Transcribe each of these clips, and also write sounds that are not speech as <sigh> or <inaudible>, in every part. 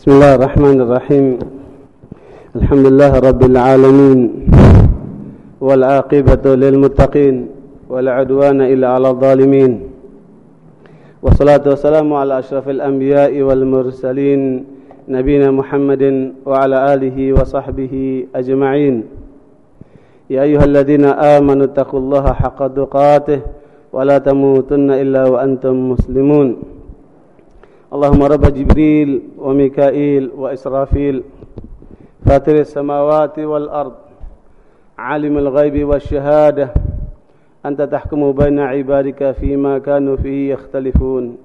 بسم الله الرحمن الرحيم الحمد لله رب العالمين والعاقبة للمتقين ولا عدوان إلا على الظالمين والصلاة والسلام على أشرف الأنبياء والمرسلين نبينا محمد وعلى آله وصحبه أجمعين يا أيها الذين آمنوا اتقوا الله حق تقاته ولا تموتن إلا وأنتم مسلمون اللهم رب جبريل وميكائيل وإسرافيل فاتر السماوات والأرض عالم الغيب والشهادة أنت تحكم بين عبادك فيما كانوا فيه يختلفون.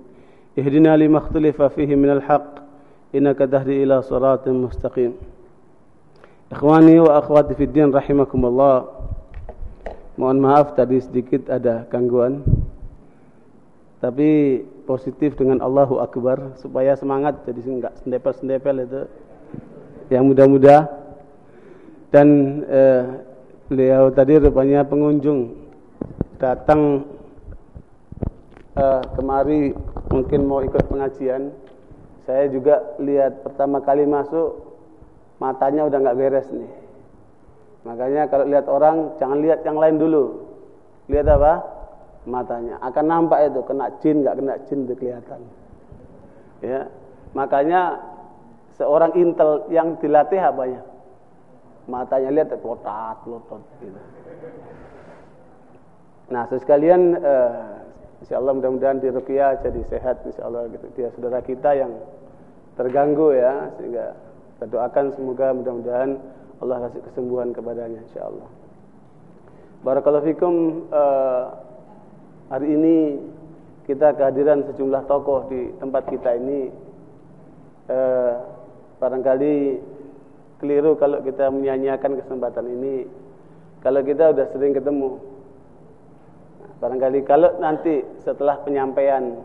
اهدنا لما اختلف فيه من الحق إنك تهدي إلى صراط مستقيم. إخواني وأخواتي في الدين رحمكم الله Mohon maaf tadi sedikit ada gangguan. Tapi positif dengan Allahu Akbar Supaya semangat. Jadi enggak sendepel-sendepel itu. Yang mudah-mudah Dan eh, beliau tadi rupanya pengunjung. Datang eh, kemari mungkin mau ikut pengajian. Saya juga lihat pertama kali masuk Matanya udah nggak beres nih. Makanya kalau lihat orang jangan lihat yang lain dulu. Lihat apa? Matanya. Akan nampak itu kena jin nggak kena jin itu kelihatan. Ya. Makanya seorang intel yang dilatih apa ya? Matanya lihat kotak lotot gitu. Nah, sekalian uh, insyaallah mudah-mudahan di ruqyah jadi sehat insyaallah gitu. Dia saudara kita yang terganggu ya sehingga kita doakan semoga mudah-mudahan Allah kasih kesembuhan kepadanya insyaallah. Barakallahu fikum uh, hari ini kita kehadiran sejumlah tokoh di tempat kita ini. Uh, barangkali keliru kalau kita menyanyiakan kesempatan ini. Kalau kita sudah sering ketemu. Barangkali kalau nanti setelah penyampaian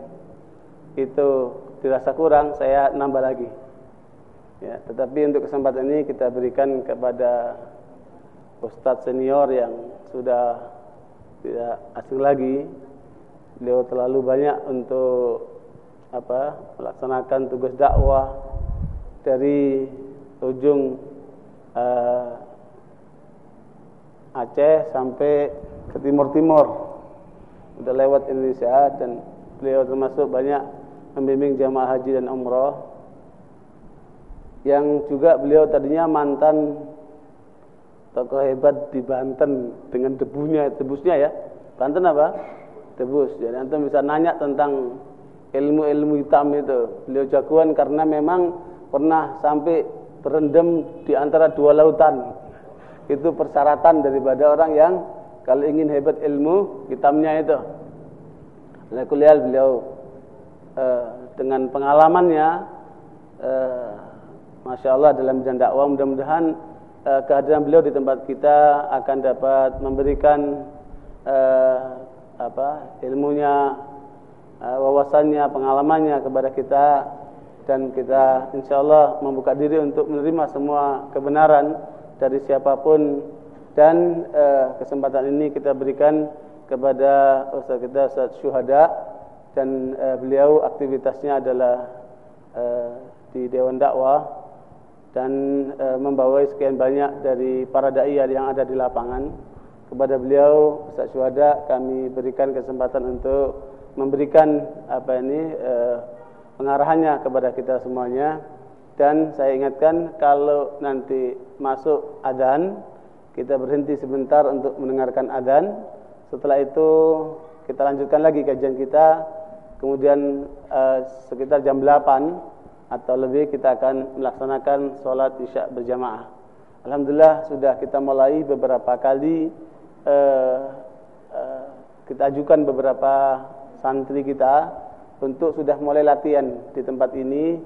itu dirasa kurang saya nambah lagi. Ya, tetapi untuk kesempatan ini kita berikan kepada Ustadz senior yang sudah tidak asing lagi. Beliau terlalu banyak untuk apa melaksanakan tugas dakwah dari ujung uh, Aceh sampai ke timur-timur. Sudah lewat Indonesia dan beliau termasuk banyak membimbing jamaah haji dan umrah yang juga beliau tadinya mantan tokoh hebat di Banten dengan debunya, debusnya ya. Banten apa? Debus. Jadi antum bisa nanya tentang ilmu-ilmu hitam itu. Beliau jagoan karena memang pernah sampai berendam di antara dua lautan. Itu persyaratan daripada orang yang kalau ingin hebat ilmu hitamnya itu. Oleh beliau uh, dengan pengalamannya uh, Masya Allah dalam bidang dakwah mudah-mudahan uh, kehadiran beliau di tempat kita akan dapat memberikan uh, apa ilmunya, uh, wawasannya, pengalamannya kepada kita dan kita insya Allah membuka diri untuk menerima semua kebenaran dari siapa pun dan uh, kesempatan ini kita berikan kepada Ustaz kita Ustaz Syuhada dan uh, beliau aktivitasnya adalah uh, di Dewan Dakwah dan e, membawa sekian banyak dari para dai yang ada di lapangan kepada beliau Ustaz Syuhada kami berikan kesempatan untuk memberikan apa ini e, pengarahannya kepada kita semuanya. Dan saya ingatkan kalau nanti masuk adzan kita berhenti sebentar untuk mendengarkan adzan. Setelah itu kita lanjutkan lagi kajian kita. Kemudian e, sekitar jam 8 atau lebih kita akan melaksanakan sholat isya berjamaah. Alhamdulillah sudah kita mulai beberapa kali uh, uh, kita ajukan beberapa santri kita untuk sudah mulai latihan di tempat ini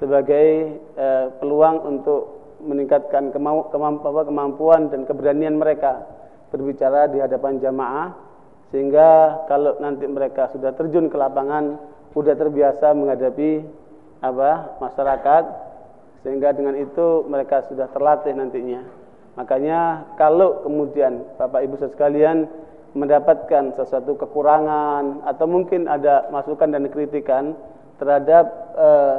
sebagai uh, peluang untuk meningkatkan kemampuan dan keberanian mereka berbicara di hadapan jamaah sehingga kalau nanti mereka sudah terjun ke lapangan sudah terbiasa menghadapi apa masyarakat sehingga dengan itu mereka sudah terlatih nantinya. Makanya kalau kemudian Bapak Ibu sekalian mendapatkan sesuatu kekurangan atau mungkin ada masukan dan kritikan terhadap uh,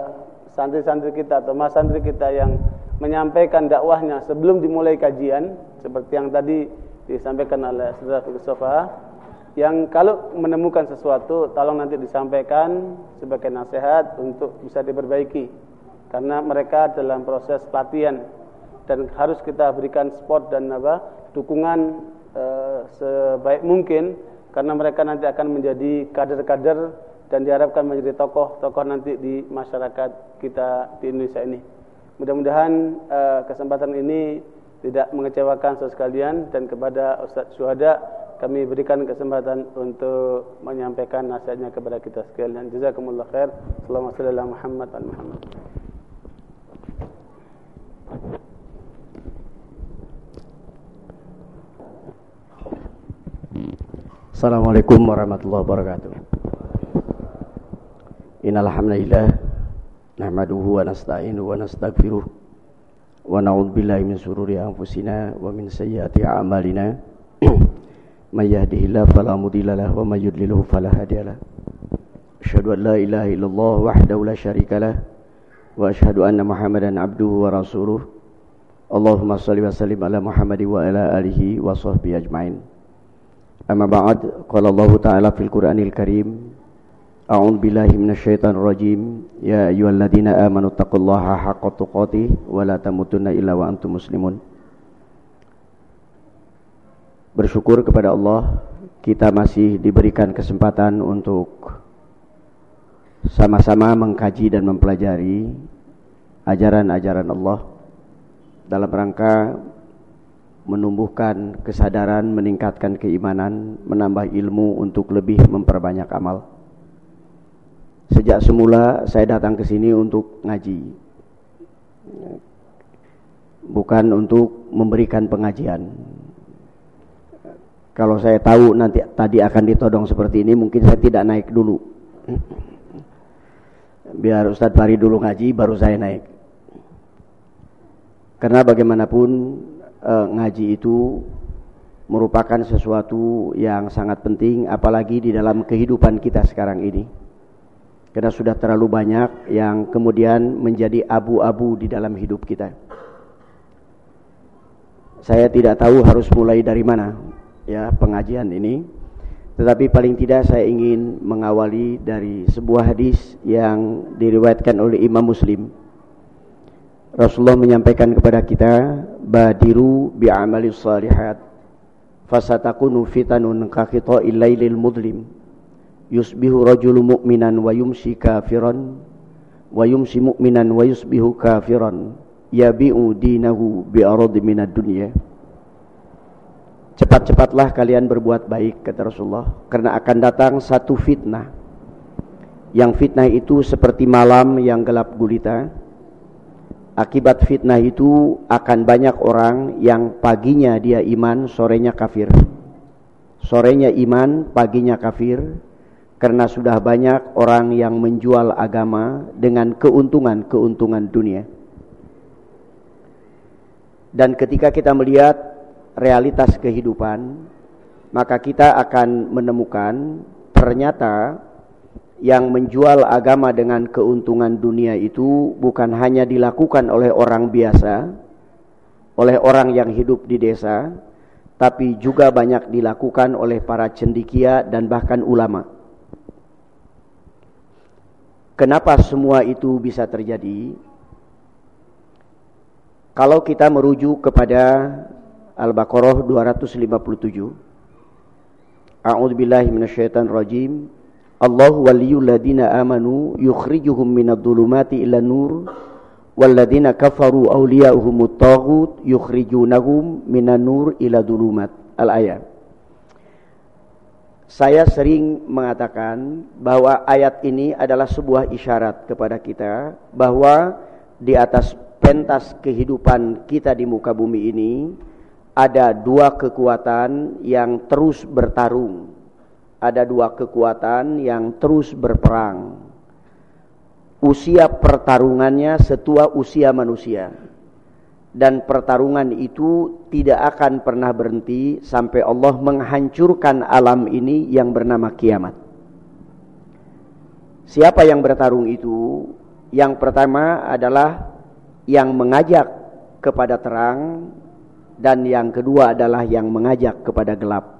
santri-santri kita atau mas santri kita yang menyampaikan dakwahnya sebelum dimulai kajian seperti yang tadi disampaikan oleh Saudara Sofa yang kalau menemukan sesuatu tolong nanti disampaikan sebagai nasihat untuk bisa diperbaiki. Karena mereka dalam proses pelatihan dan harus kita berikan support dan apa dukungan e, sebaik mungkin karena mereka nanti akan menjadi kader-kader dan diharapkan menjadi tokoh-tokoh nanti di masyarakat kita di Indonesia ini. Mudah-mudahan uh, kesempatan ini tidak mengecewakan saudara sekalian dan kepada Ustaz Syuhada kami berikan kesempatan untuk menyampaikan nasihatnya kepada kita sekalian. Jazakumullah khair. Muhammad al Muhammad. Assalamualaikum warahmatullahi wabarakatuh. Innal hamdalillah nahmaduhu wa nasta'inuhu wa nastaghfiruh wa na'udzu billahi min shururi anfusina wa min sayyiati a'malina. May yahdihillahu fala mudilla wa may yudlilhu fala hadiyalah. Asyhadu an la ilaha illallah wahdahu la syarika lah wa asyhadu anna Muhammadan abduhu wa rasuluh. Allahumma shalli wa sallim ala Muhammad wa ala alihi wa sahbihi ajmain. أما بعد قال الله تعالى في القرآن الكريم أعوذ بالله من الشيطان الرجيم يا أيها الذين آمنوا اتقوا الله حق تقاته ولا تموتن إلا وأنتم مسلمون Bersyukur kepada Allah kita masih diberikan kesempatan untuk sama-sama mengkaji dan mempelajari ajaran-ajaran Allah dalam rangka menumbuhkan kesadaran, meningkatkan keimanan, menambah ilmu untuk lebih memperbanyak amal. Sejak semula saya datang ke sini untuk ngaji. Bukan untuk memberikan pengajian. Kalau saya tahu nanti tadi akan ditodong seperti ini, mungkin saya tidak naik dulu. Biar Ustadz Fari dulu ngaji, baru saya naik. Karena bagaimanapun eh, ngaji itu merupakan sesuatu yang sangat penting apalagi di dalam kehidupan kita sekarang ini. Karena sudah terlalu banyak yang kemudian menjadi abu-abu di dalam hidup kita. Saya tidak tahu harus mulai dari mana ya pengajian ini. Tetapi paling tidak saya ingin mengawali dari sebuah hadis yang diriwayatkan oleh Imam Muslim Rasulullah menyampaikan kepada kita badiru bi amali salihat fasatakunu fitanun ka qita'il lailil mudlim. Yusbihu rajulu mu'minan wa yumsi kafiran wa yumsi mu'minan wa yusbihu kafiran. Yabi'u dinahu bi arad minad dunya. Cepat-cepatlah kalian berbuat baik kata Rasulullah karena akan datang satu fitnah. Yang fitnah itu seperti malam yang gelap gulita Akibat fitnah itu akan banyak orang yang paginya dia iman, sorenya kafir. Sorenya iman, paginya kafir. Karena sudah banyak orang yang menjual agama dengan keuntungan-keuntungan dunia. Dan ketika kita melihat realitas kehidupan, maka kita akan menemukan ternyata yang menjual agama dengan keuntungan dunia itu bukan hanya dilakukan oleh orang biasa, oleh orang yang hidup di desa, tapi juga banyak dilakukan oleh para cendikia dan bahkan ulama. Kenapa semua itu bisa terjadi? Kalau kita merujuk kepada Al-Baqarah 257 A'udzubillahi Allahu waliyul ladina amanu yukhrijuhum minadh dhulumati ila nur walladina kafaru awliya'uhumut taghut yukhrijunahum minan nur ila dhulumat. Al ayat. Saya sering mengatakan bahwa ayat ini adalah sebuah isyarat kepada kita bahwa di atas pentas kehidupan kita di muka bumi ini ada dua kekuatan yang terus bertarung ada dua kekuatan yang terus berperang. Usia pertarungannya setua usia manusia. Dan pertarungan itu tidak akan pernah berhenti sampai Allah menghancurkan alam ini yang bernama kiamat. Siapa yang bertarung itu? Yang pertama adalah yang mengajak kepada terang dan yang kedua adalah yang mengajak kepada gelap.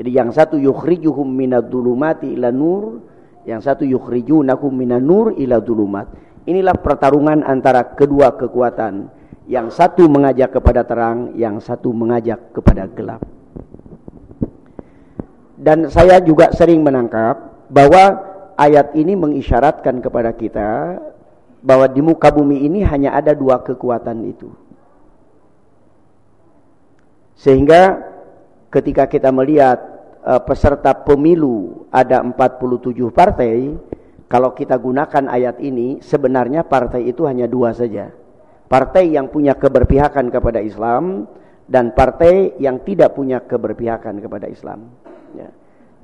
Jadi yang satu yukhrijuhum minadh-dhulumati ila nur, yang satu yukhrijunakum minan nur ila dhulumat. Inilah pertarungan antara kedua kekuatan. Yang satu mengajak kepada terang, yang satu mengajak kepada gelap. Dan saya juga sering menangkap bahwa ayat ini mengisyaratkan kepada kita bahwa di muka bumi ini hanya ada dua kekuatan itu. Sehingga ketika kita melihat uh, peserta pemilu ada 47 partai, kalau kita gunakan ayat ini, sebenarnya partai itu hanya dua saja. Partai yang punya keberpihakan kepada Islam dan partai yang tidak punya keberpihakan kepada Islam. Ya.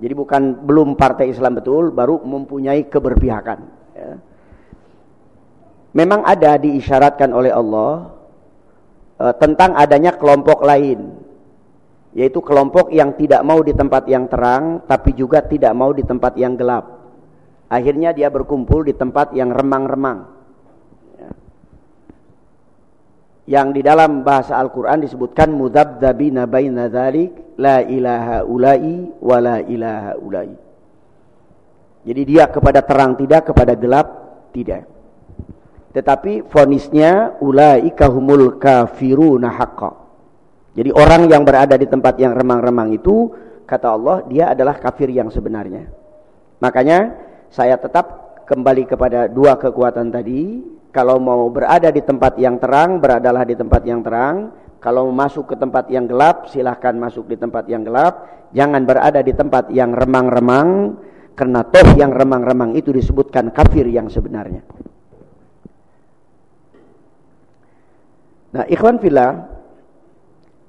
Jadi bukan belum partai Islam betul, baru mempunyai keberpihakan. Ya. Memang ada diisyaratkan oleh Allah uh, tentang adanya kelompok lain yaitu kelompok yang tidak mau di tempat yang terang tapi juga tidak mau di tempat yang gelap. Akhirnya dia berkumpul di tempat yang remang-remang. Ya. yang di dalam bahasa Al-Quran disebutkan mudabdabina baina dhalik la ilaha ulai wa la ilaha ulai. Jadi dia kepada terang tidak kepada gelap tidak. Tetapi fonisnya ulai kahumul kafiruna haqqa jadi orang yang berada di tempat yang remang-remang itu kata Allah dia adalah kafir yang sebenarnya. Makanya saya tetap kembali kepada dua kekuatan tadi. Kalau mau berada di tempat yang terang, beradalah di tempat yang terang. Kalau masuk ke tempat yang gelap, silahkan masuk di tempat yang gelap. Jangan berada di tempat yang remang-remang. Karena toh yang remang-remang itu disebutkan kafir yang sebenarnya. Nah ikhwan filah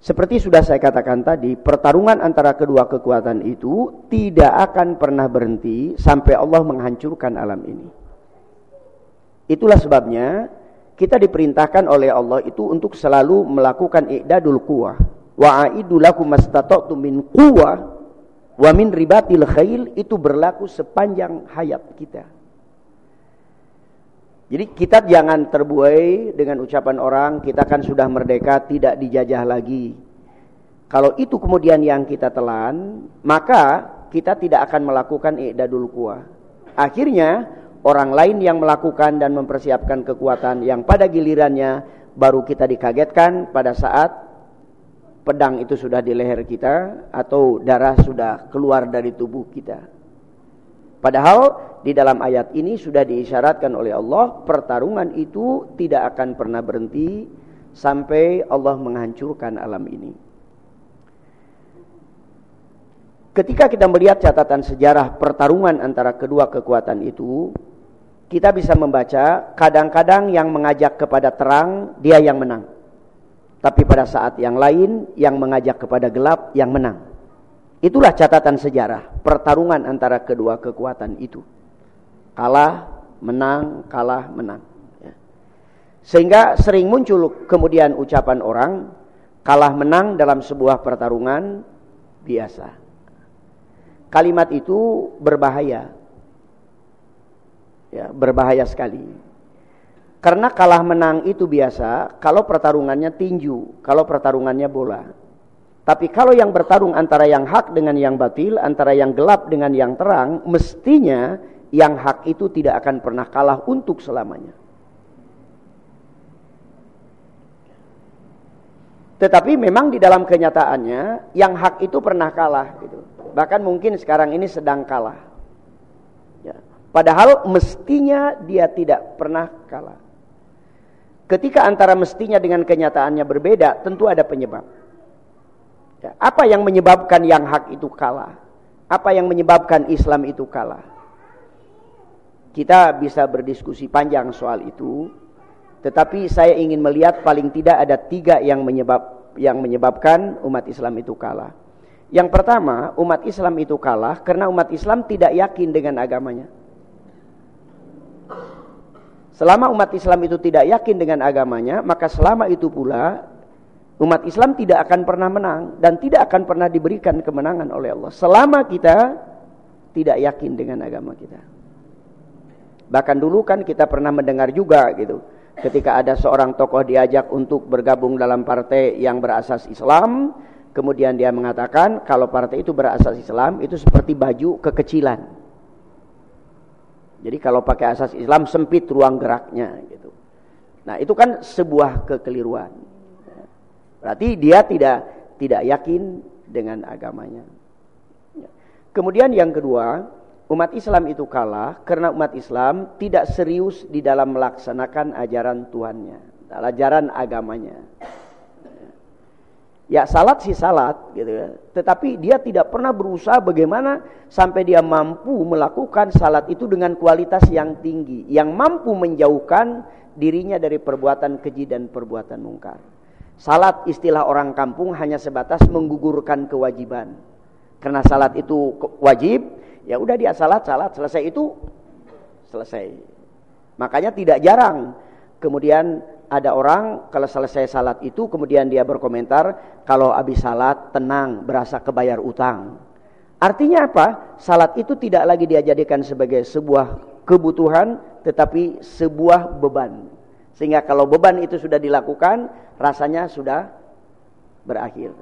seperti sudah saya katakan tadi, pertarungan antara kedua kekuatan itu tidak akan pernah berhenti sampai Allah menghancurkan alam ini. Itulah sebabnya kita diperintahkan oleh Allah itu untuk selalu melakukan i'dadul quwah. Wa a'iddu lakum mastata'tum min quwah wa min ribatil khail itu berlaku sepanjang hayat kita. Jadi kita jangan terbuai dengan ucapan orang, kita kan sudah merdeka, tidak dijajah lagi. Kalau itu kemudian yang kita telan, maka kita tidak akan melakukan i'dadul kuah. Akhirnya orang lain yang melakukan dan mempersiapkan kekuatan yang pada gilirannya baru kita dikagetkan pada saat pedang itu sudah di leher kita atau darah sudah keluar dari tubuh kita. Padahal di dalam ayat ini sudah diisyaratkan oleh Allah pertarungan itu tidak akan pernah berhenti sampai Allah menghancurkan alam ini. Ketika kita melihat catatan sejarah pertarungan antara kedua kekuatan itu, kita bisa membaca kadang-kadang yang mengajak kepada terang dia yang menang. Tapi pada saat yang lain yang mengajak kepada gelap yang menang. Itulah catatan sejarah pertarungan antara kedua kekuatan itu. Kalah, menang, kalah, menang. Ya. Sehingga sering muncul kemudian ucapan orang kalah menang dalam sebuah pertarungan biasa. Kalimat itu berbahaya. Ya, berbahaya sekali. Karena kalah menang itu biasa kalau pertarungannya tinju, kalau pertarungannya bola. Tapi kalau yang bertarung antara yang hak dengan yang batil, antara yang gelap dengan yang terang, mestinya yang hak itu tidak akan pernah kalah untuk selamanya. Tetapi memang di dalam kenyataannya yang hak itu pernah kalah gitu. Bahkan mungkin sekarang ini sedang kalah. Ya. Padahal mestinya dia tidak pernah kalah. Ketika antara mestinya dengan kenyataannya berbeda, tentu ada penyebab. Apa yang menyebabkan yang hak itu kalah? Apa yang menyebabkan Islam itu kalah? Kita bisa berdiskusi panjang soal itu, tetapi saya ingin melihat paling tidak ada tiga yang menyebab yang menyebabkan umat Islam itu kalah. Yang pertama, umat Islam itu kalah karena umat Islam tidak yakin dengan agamanya. Selama umat Islam itu tidak yakin dengan agamanya, maka selama itu pula umat Islam tidak akan pernah menang dan tidak akan pernah diberikan kemenangan oleh Allah selama kita tidak yakin dengan agama kita. Bahkan dulu kan kita pernah mendengar juga gitu. Ketika ada seorang tokoh diajak untuk bergabung dalam partai yang berasas Islam, kemudian dia mengatakan kalau partai itu berasas Islam itu seperti baju kekecilan. Jadi kalau pakai asas Islam sempit ruang geraknya gitu. Nah, itu kan sebuah kekeliruan. Berarti dia tidak tidak yakin dengan agamanya. Kemudian yang kedua, umat Islam itu kalah karena umat Islam tidak serius di dalam melaksanakan ajaran Tuhannya, ajaran agamanya. Ya salat sih salat gitu ya. Tetapi dia tidak pernah berusaha bagaimana sampai dia mampu melakukan salat itu dengan kualitas yang tinggi, yang mampu menjauhkan dirinya dari perbuatan keji dan perbuatan mungkar. Salat istilah orang kampung hanya sebatas menggugurkan kewajiban. Karena salat itu wajib, Ya udah dia salat, salat, selesai itu selesai. Makanya tidak jarang kemudian ada orang kalau selesai salat itu kemudian dia berkomentar kalau habis salat tenang berasa kebayar utang. Artinya apa? Salat itu tidak lagi dia jadikan sebagai sebuah kebutuhan tetapi sebuah beban. Sehingga kalau beban itu sudah dilakukan rasanya sudah berakhir.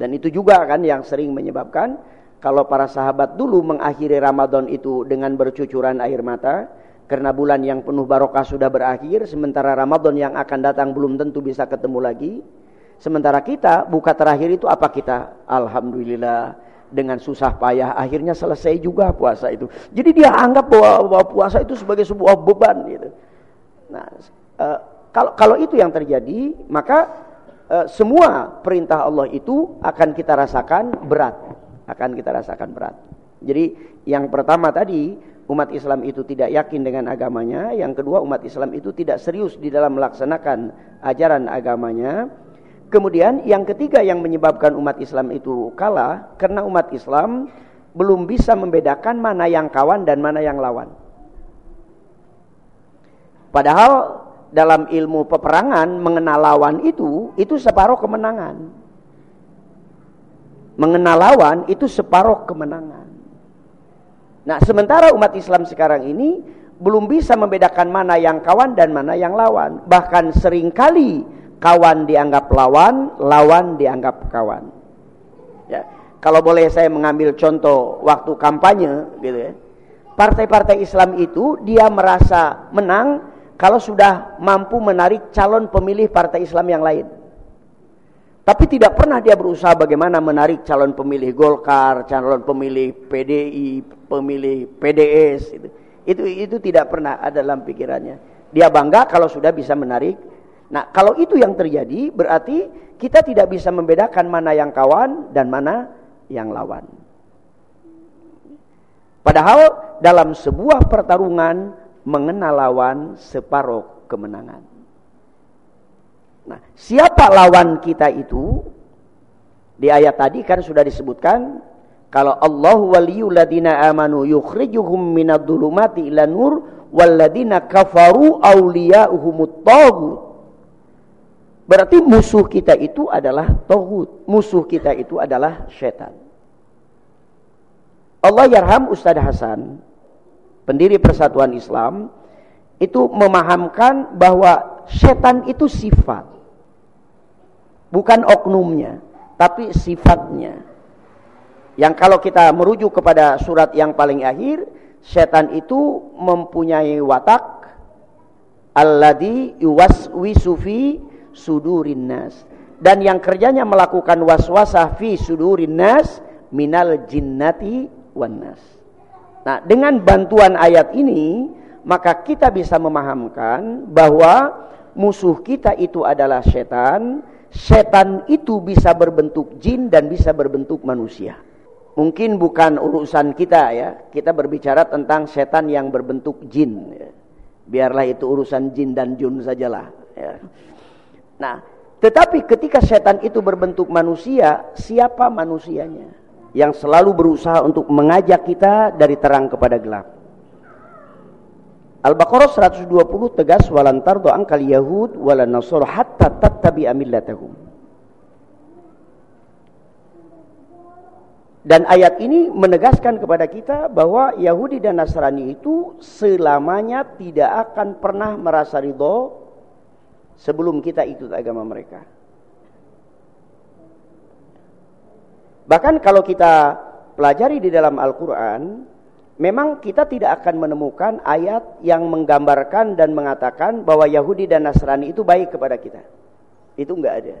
Dan itu juga kan yang sering menyebabkan kalau para sahabat dulu mengakhiri Ramadan itu dengan bercucuran air mata karena bulan yang penuh barokah sudah berakhir sementara Ramadan yang akan datang belum tentu bisa ketemu lagi. Sementara kita buka terakhir itu apa kita? Alhamdulillah dengan susah payah akhirnya selesai juga puasa itu. Jadi dia anggap bahwa, bahwa puasa itu sebagai sebuah beban gitu nah e, kalau kalau itu yang terjadi maka e, semua perintah Allah itu akan kita rasakan berat akan kita rasakan berat. Jadi yang pertama tadi umat Islam itu tidak yakin dengan agamanya, yang kedua umat Islam itu tidak serius di dalam melaksanakan ajaran agamanya. Kemudian yang ketiga yang menyebabkan umat Islam itu kalah karena umat Islam belum bisa membedakan mana yang kawan dan mana yang lawan. Padahal dalam ilmu peperangan mengenal lawan itu itu separuh kemenangan mengenal lawan itu separuh kemenangan. Nah, sementara umat Islam sekarang ini belum bisa membedakan mana yang kawan dan mana yang lawan. Bahkan sering kali kawan dianggap lawan, lawan dianggap kawan. Ya. Kalau boleh saya mengambil contoh waktu kampanye gitu ya. Partai-partai Islam itu dia merasa menang kalau sudah mampu menarik calon pemilih partai Islam yang lain. Tapi tidak pernah dia berusaha bagaimana menarik calon pemilih Golkar, calon pemilih PDI, pemilih PDS itu. Itu itu tidak pernah ada dalam pikirannya. Dia bangga kalau sudah bisa menarik. Nah, kalau itu yang terjadi berarti kita tidak bisa membedakan mana yang kawan dan mana yang lawan. Padahal dalam sebuah pertarungan mengenal lawan separuh kemenangan. Nah, siapa lawan kita itu? Di ayat tadi kan sudah disebutkan kalau Allah waliyul ladina amanu yukhrijuhum minadh-dhulumati ila nur walladina kafaru awliya'uhumut taghut. Berarti musuh kita itu adalah taghut. Musuh kita itu adalah setan. Allah yarham Ustaz Hasan, pendiri Persatuan Islam, itu memahamkan bahwa setan itu sifat bukan oknumnya, tapi sifatnya. Yang kalau kita merujuk kepada surat yang paling akhir, setan itu mempunyai watak alladhi yuwaswisu fi sudurin nas. Dan yang kerjanya melakukan waswasah fi sudurin nas minal jinnati wan nas. Nah, dengan bantuan ayat ini, maka kita bisa memahamkan bahwa musuh kita itu adalah setan setan itu bisa berbentuk jin dan bisa berbentuk manusia. Mungkin bukan urusan kita ya. Kita berbicara tentang setan yang berbentuk jin. Ya. Biarlah itu urusan jin dan jun sajalah. Ya. Nah, tetapi ketika setan itu berbentuk manusia, siapa manusianya? Yang selalu berusaha untuk mengajak kita dari terang kepada gelap. Al-Baqarah 120 tegas walan tardu angkal yahud walan hatta tattabi'a millatahum. Dan ayat ini menegaskan kepada kita bahwa Yahudi dan Nasrani itu selamanya tidak akan pernah merasa ridho sebelum kita ikut agama mereka. Bahkan kalau kita pelajari di dalam Al-Quran, memang kita tidak akan menemukan ayat yang menggambarkan dan mengatakan bahwa Yahudi dan Nasrani itu baik kepada kita. Itu enggak ada.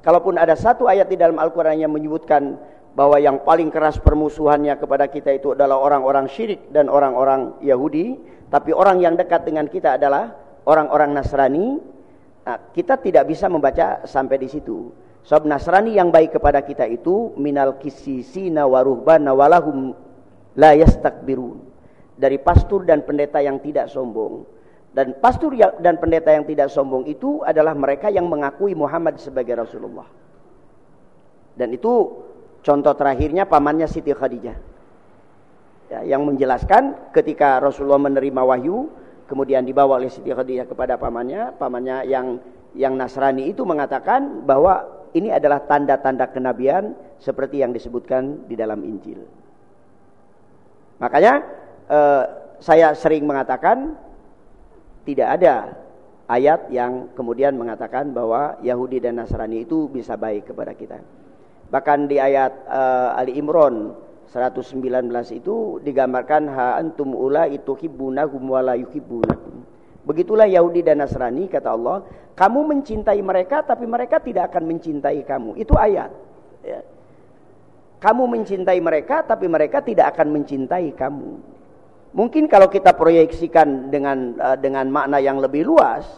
Kalaupun ada satu ayat di dalam Al-Quran yang menyebutkan bahwa yang paling keras permusuhannya kepada kita itu adalah orang-orang syirik dan orang-orang Yahudi, tapi orang yang dekat dengan kita adalah orang-orang Nasrani. Nah, kita tidak bisa membaca sampai di situ. Sebab Nasrani yang baik kepada kita itu minal kisisina waruhbana walahum la yastakbirun. Dari pastur dan pendeta yang tidak sombong. Dan pastur dan pendeta yang tidak sombong itu adalah mereka yang mengakui Muhammad sebagai Rasulullah. Dan itu Contoh terakhirnya pamannya Siti Khadijah. Ya, yang menjelaskan ketika Rasulullah menerima wahyu, kemudian dibawa oleh Siti Khadijah kepada pamannya, pamannya yang yang Nasrani itu mengatakan bahwa ini adalah tanda-tanda kenabian seperti yang disebutkan di dalam Injil. Makanya eh, saya sering mengatakan tidak ada ayat yang kemudian mengatakan bahwa Yahudi dan Nasrani itu bisa baik kepada kita. Bahkan di ayat uh, Ali Imran 119 itu digambarkan ha antum ula itu hibbunahum wa la. Begitulah Yahudi dan Nasrani kata Allah, kamu mencintai mereka tapi mereka tidak akan mencintai kamu. Itu ayat. Ya. Kamu mencintai mereka tapi mereka tidak akan mencintai kamu. Mungkin kalau kita proyeksikan dengan uh, dengan makna yang lebih luas,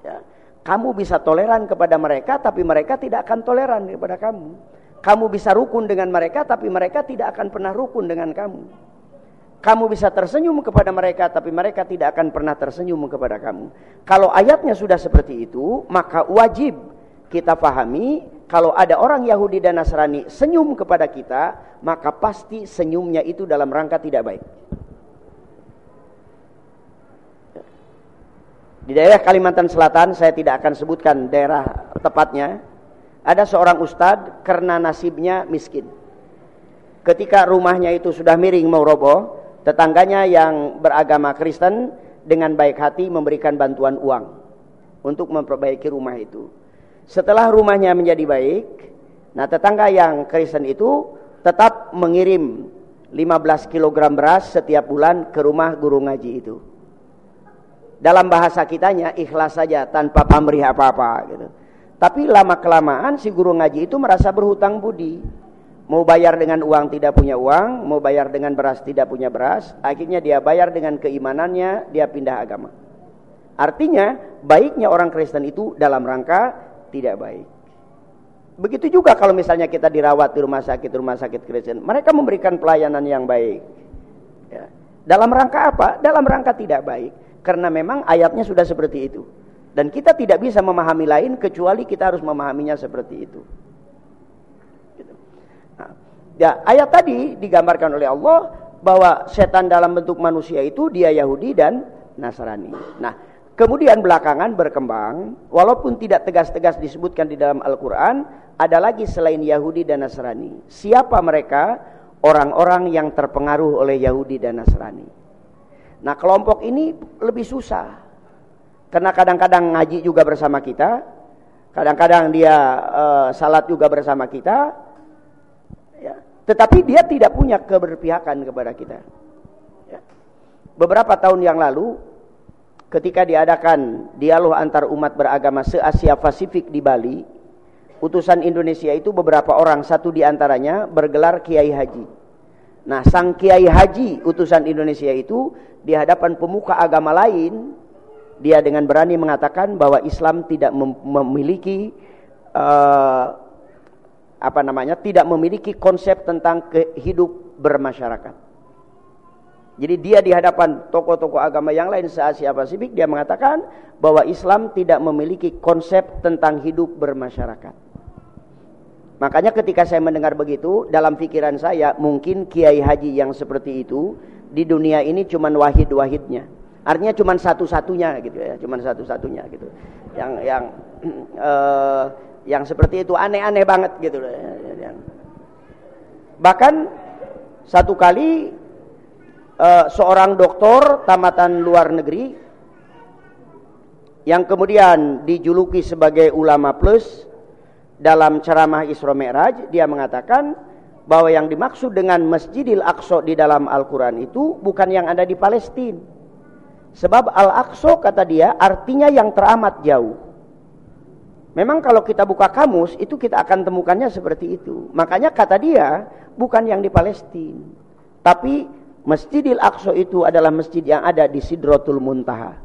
ya, kamu bisa toleran kepada mereka tapi mereka tidak akan toleran kepada kamu. Kamu bisa rukun dengan mereka tapi mereka tidak akan pernah rukun dengan kamu. Kamu bisa tersenyum kepada mereka tapi mereka tidak akan pernah tersenyum kepada kamu. Kalau ayatnya sudah seperti itu, maka wajib kita pahami kalau ada orang Yahudi dan Nasrani senyum kepada kita, maka pasti senyumnya itu dalam rangka tidak baik. Di daerah Kalimantan Selatan, saya tidak akan sebutkan daerah tepatnya, ada seorang ustadz karena nasibnya miskin. Ketika rumahnya itu sudah miring mau roboh, tetangganya yang beragama Kristen dengan baik hati memberikan bantuan uang untuk memperbaiki rumah itu. Setelah rumahnya menjadi baik, nah tetangga yang Kristen itu tetap mengirim 15 kg beras setiap bulan ke rumah guru ngaji itu. Dalam bahasa kitanya ikhlas saja tanpa pamrih apa-apa gitu. Tapi lama kelamaan si guru ngaji itu merasa berhutang budi. Mau bayar dengan uang tidak punya uang, mau bayar dengan beras tidak punya beras, akhirnya dia bayar dengan keimanannya, dia pindah agama. Artinya, baiknya orang Kristen itu dalam rangka tidak baik. Begitu juga kalau misalnya kita dirawat di rumah sakit, rumah sakit Kristen, mereka memberikan pelayanan yang baik. Ya. Dalam rangka apa? Dalam rangka tidak baik. Karena memang ayatnya sudah seperti itu. Dan kita tidak bisa memahami lain kecuali kita harus memahaminya seperti itu. Ya, ayat tadi digambarkan oleh Allah bahwa setan dalam bentuk manusia itu dia Yahudi dan Nasrani. Nah, kemudian belakangan berkembang, walaupun tidak tegas-tegas disebutkan di dalam Al-Quran, ada lagi selain Yahudi dan Nasrani. Siapa mereka? Orang-orang yang terpengaruh oleh Yahudi dan Nasrani. Nah, kelompok ini lebih susah. Karena kadang-kadang ngaji juga bersama kita, kadang-kadang dia uh, salat juga bersama kita. Tetapi dia tidak punya keberpihakan kepada kita. Ya. Beberapa tahun yang lalu, ketika diadakan dialog antar umat beragama se-Asia Pasifik di Bali, utusan Indonesia itu beberapa orang, satu di antaranya bergelar Kiai Haji. Nah, sang Kiai Haji utusan Indonesia itu di hadapan pemuka agama lain dia dengan berani mengatakan bahwa Islam tidak memiliki uh, apa namanya tidak memiliki konsep tentang hidup bermasyarakat. Jadi dia di hadapan tokoh-tokoh agama yang lain se-Asia Pasifik dia mengatakan bahwa Islam tidak memiliki konsep tentang hidup bermasyarakat. Makanya ketika saya mendengar begitu dalam pikiran saya mungkin kiai haji yang seperti itu di dunia ini cuma wahid-wahidnya. Artinya cuma satu-satunya gitu ya, cuma satu-satunya gitu. Yang yang uh, <clears throat> yang seperti itu aneh-aneh banget gitu loh. Bahkan satu kali uh, seorang doktor tamatan luar negeri yang kemudian dijuluki sebagai ulama plus dalam ceramah Isra Mi'raj dia mengatakan bahwa yang dimaksud dengan Masjidil Aqsa di dalam Al-Qur'an itu bukan yang ada di Palestina. Sebab Al-Aqsa kata dia artinya yang teramat jauh. Memang kalau kita buka kamus itu kita akan temukannya seperti itu. Makanya kata dia bukan yang di Palestina. Tapi Masjidil Aqsa itu adalah masjid yang ada di Sidratul Muntaha.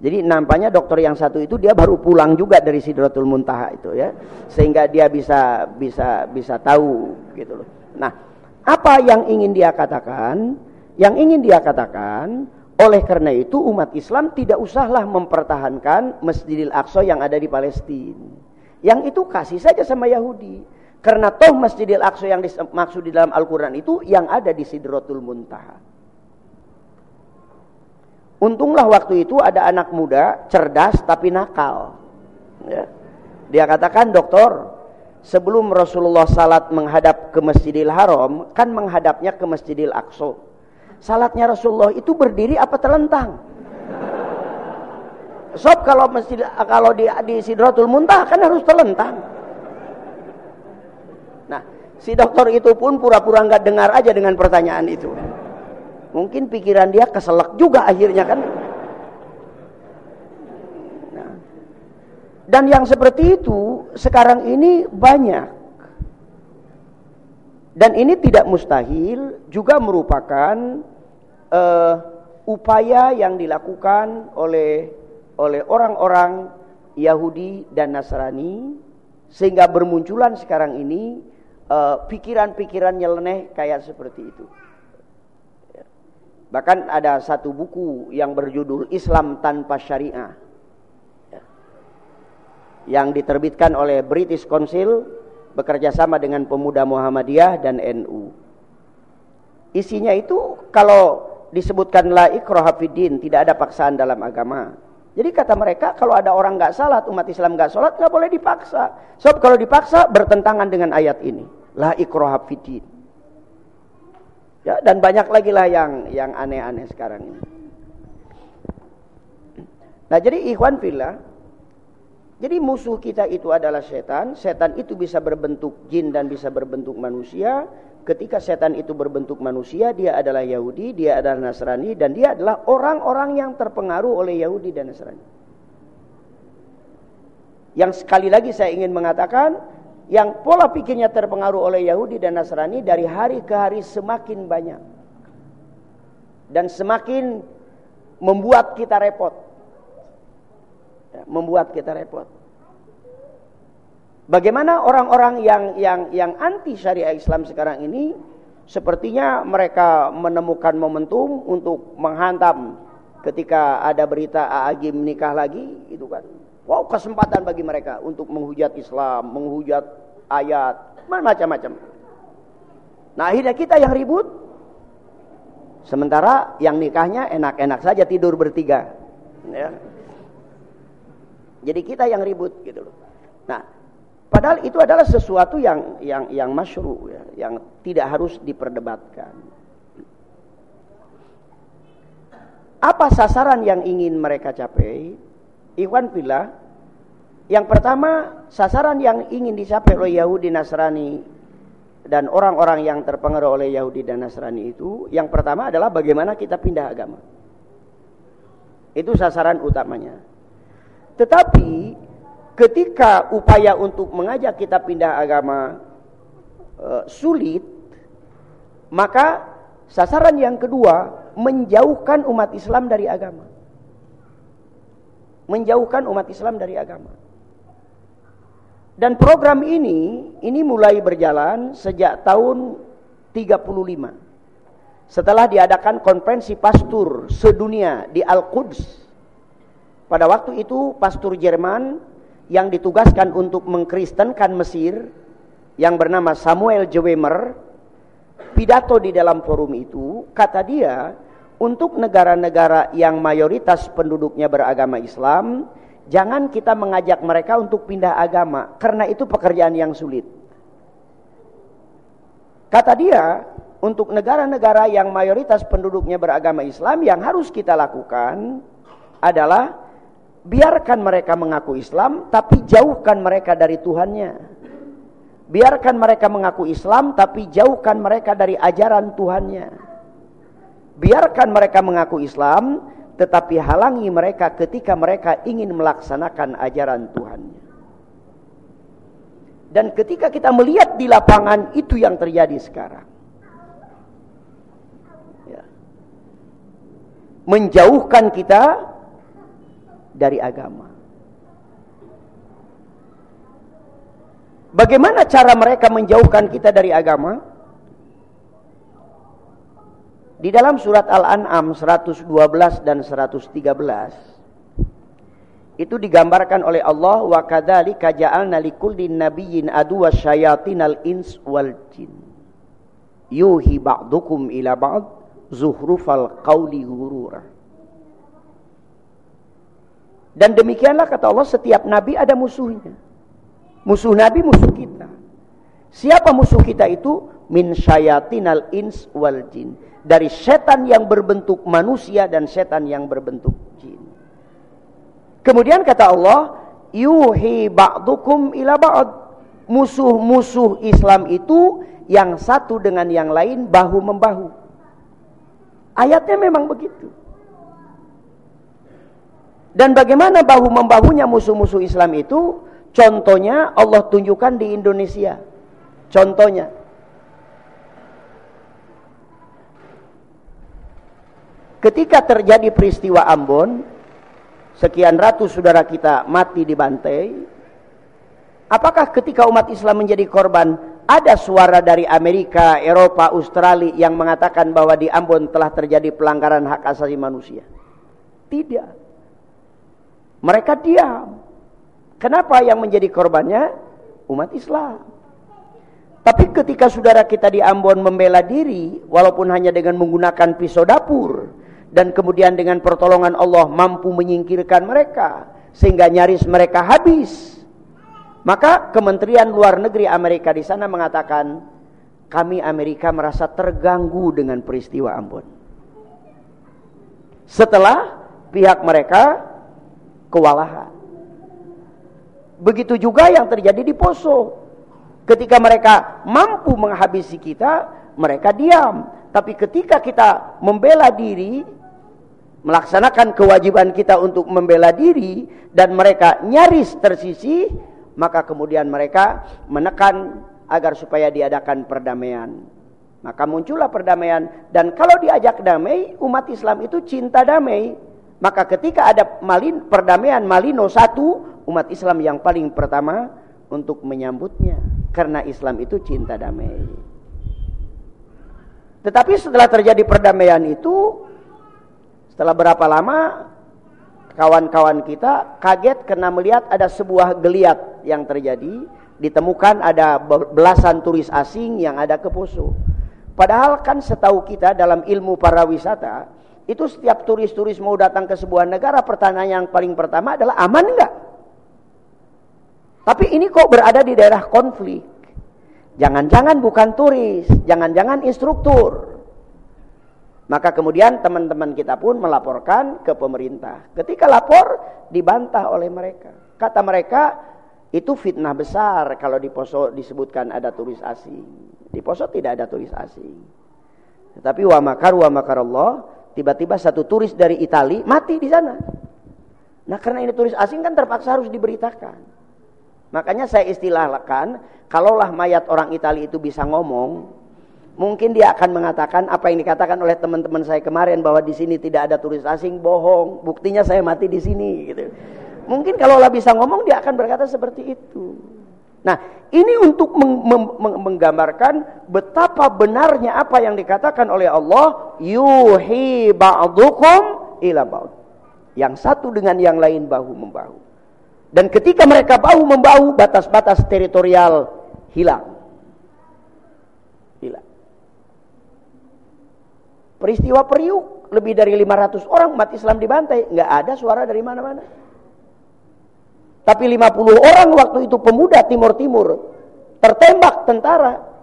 Jadi nampaknya dokter yang satu itu dia baru pulang juga dari Sidratul Muntaha itu ya. Sehingga dia bisa bisa bisa tahu gitu loh. Nah, apa yang ingin dia katakan? Yang ingin dia katakan, oleh karena itu umat Islam tidak usahlah mempertahankan Masjidil Aqsa yang ada di Palestina. Yang itu kasih saja sama Yahudi. Karena toh Masjidil Aqsa yang dimaksud di dalam Al-Quran itu yang ada di Sidratul Muntaha. Untunglah waktu itu ada anak muda, cerdas tapi nakal. Ya. Dia katakan, dokter, sebelum Rasulullah salat menghadap ke Masjidil Haram, kan menghadapnya ke Masjidil Aqsa. Salatnya Rasulullah itu berdiri apa terlentang? Sob kalau masjid kalau di, di Sidratul Muntah kan harus terlentang. Nah, si dokter itu pun pura-pura nggak dengar aja dengan pertanyaan itu. Mungkin pikiran dia keselak juga akhirnya kan. Nah. Dan yang seperti itu sekarang ini banyak. Dan ini tidak mustahil juga merupakan uh, upaya yang dilakukan oleh oleh orang-orang Yahudi dan Nasrani sehingga bermunculan sekarang ini eh, pikiran-pikiran uh, nyeleneh kayak seperti itu. Bahkan ada satu buku yang berjudul Islam Tanpa Syariah. Ya. Yang diterbitkan oleh British Council bekerja sama dengan pemuda Muhammadiyah dan NU. Isinya itu kalau disebutkan la ikraha tidak ada paksaan dalam agama. Jadi kata mereka kalau ada orang nggak salat, umat Islam nggak salat nggak boleh dipaksa. Sebab kalau dipaksa bertentangan dengan ayat ini. La ikraha Ya, dan banyak lagi lah yang yang aneh-aneh sekarang ini. Nah, jadi ikhwan fillah, jadi musuh kita itu adalah setan. Setan itu bisa berbentuk jin dan bisa berbentuk manusia. Ketika setan itu berbentuk manusia, dia adalah Yahudi, dia adalah Nasrani, dan dia adalah orang-orang yang terpengaruh oleh Yahudi dan Nasrani. Yang sekali lagi saya ingin mengatakan, yang pola pikirnya terpengaruh oleh Yahudi dan Nasrani dari hari ke hari semakin banyak. Dan semakin membuat kita repot. Ya, membuat kita repot. Bagaimana orang-orang yang yang yang anti syariah Islam sekarang ini sepertinya mereka menemukan momentum untuk menghantam ketika ada berita Aagi menikah lagi itu kan Wow kesempatan bagi mereka untuk menghujat Islam, menghujat ayat, macam-macam. Nah akhirnya kita yang ribut, sementara yang nikahnya enak-enak saja tidur bertiga. Ya. Jadi kita yang ribut gitu loh. Nah, padahal itu adalah sesuatu yang yang yang masyru ya, yang tidak harus diperdebatkan. Apa sasaran yang ingin mereka capai? Ikhwan Fillah, yang pertama sasaran yang ingin dicapai oleh Yahudi Nasrani dan orang-orang yang terpengaruh oleh Yahudi dan Nasrani itu, yang pertama adalah bagaimana kita pindah agama. Itu sasaran utamanya. Tetapi ketika upaya untuk mengajak kita pindah agama e, sulit, maka sasaran yang kedua menjauhkan umat Islam dari agama menjauhkan umat Islam dari agama. Dan program ini ini mulai berjalan sejak tahun 35. Setelah diadakan konferensi pastur sedunia di Al-Quds. Pada waktu itu pastur Jerman yang ditugaskan untuk mengkristenkan Mesir yang bernama Samuel Jewemer pidato di dalam forum itu kata dia untuk negara-negara yang mayoritas penduduknya beragama Islam, jangan kita mengajak mereka untuk pindah agama, karena itu pekerjaan yang sulit. Kata dia, untuk negara-negara yang mayoritas penduduknya beragama Islam yang harus kita lakukan adalah biarkan mereka mengaku Islam tapi jauhkan mereka dari Tuhannya. Biarkan mereka mengaku Islam tapi jauhkan mereka dari ajaran Tuhannya. Biarkan mereka mengaku Islam tetapi halangi mereka ketika mereka ingin melaksanakan ajaran Tuhannya. Dan ketika kita melihat di lapangan itu yang terjadi sekarang. menjauhkan kita dari agama. Bagaimana cara mereka menjauhkan kita dari agama? Di dalam surat Al-An'am 112 dan 113 itu digambarkan oleh Allah wa kadzalika ja'alna likulli nabiyyin aduwa syayatinal ins wal jin yuhi ba'dukum ila ba'd zuhrufal qawli hurura. Dan demikianlah kata Allah setiap nabi ada musuhnya. Musuh nabi musuh kita. Siapa musuh kita itu? Min syayatinal ins wal jin. Dari setan yang berbentuk manusia dan setan yang berbentuk jin. Kemudian kata Allah, yuhi ba'dukum ila ba'd. Musuh-musuh Islam itu yang satu dengan yang lain bahu membahu. Ayatnya memang begitu. Dan bagaimana bahu membahunya musuh-musuh Islam itu? Contohnya Allah tunjukkan di Indonesia. Contohnya. Ketika terjadi peristiwa Ambon, sekian ratus saudara kita mati dibantai. Apakah ketika umat Islam menjadi korban, ada suara dari Amerika, Eropa, Australia yang mengatakan bahwa di Ambon telah terjadi pelanggaran hak asasi manusia. Tidak. Mereka diam. Kenapa yang menjadi korbannya? Umat Islam. Tapi ketika saudara kita di Ambon membela diri, walaupun hanya dengan menggunakan pisau dapur, dan kemudian dengan pertolongan Allah mampu menyingkirkan mereka, sehingga nyaris mereka habis, maka Kementerian Luar Negeri Amerika di sana mengatakan, kami Amerika merasa terganggu dengan peristiwa Ambon. Setelah pihak mereka kewalahan. Begitu juga yang terjadi di Poso. Ketika mereka mampu menghabisi kita, mereka diam. Tapi ketika kita membela diri, melaksanakan kewajiban kita untuk membela diri, dan mereka nyaris tersisih, maka kemudian mereka menekan agar supaya diadakan perdamaian. Maka muncullah perdamaian dan kalau diajak damai, umat Islam itu cinta damai. Maka ketika ada malin perdamaian Malino satu, umat Islam yang paling pertama untuk menyambutnya. Karena Islam itu cinta damai. Tetapi setelah terjadi perdamaian itu setelah berapa lama kawan-kawan kita kaget karena melihat ada sebuah geliat yang terjadi. Ditemukan ada belasan turis asing yang ada ke Poso. Padahal kan setahu kita dalam ilmu para wisata itu setiap turis-turis mau datang ke sebuah negara pertanyaan yang paling pertama adalah aman enggak tapi ini kok berada di daerah konflik jangan-jangan bukan turis jangan-jangan instruktur maka kemudian teman-teman kita pun melaporkan ke pemerintah. Ketika lapor dibantah oleh mereka. Kata mereka itu fitnah besar kalau di Poso disebutkan ada turis asing. Di Poso tidak ada turis asing. Tetapi wa makar wa makar Allah, tiba-tiba satu turis dari Itali mati di sana. Nah karena ini turis asing kan terpaksa harus diberitakan. Makanya saya istilahkan, kalaulah mayat orang Itali itu bisa ngomong, Mungkin dia akan mengatakan apa yang dikatakan oleh teman-teman saya kemarin bahwa di sini tidak ada turis asing, bohong. Buktinya saya mati di sini gitu. Mungkin kalau Allah bisa ngomong dia akan berkata seperti itu. Nah, ini untuk meng meng menggambarkan betapa benarnya apa yang dikatakan oleh Allah, yuhi ba'dukum ila ba'd. Yang satu dengan yang lain bahu membahu. Dan ketika mereka bahu membahu, batas-batas teritorial hilang. Peristiwa Periuk, lebih dari 500 orang umat Islam dibantai. Nggak ada suara dari mana-mana. Tapi 50 orang waktu itu pemuda timur-timur tertembak tentara.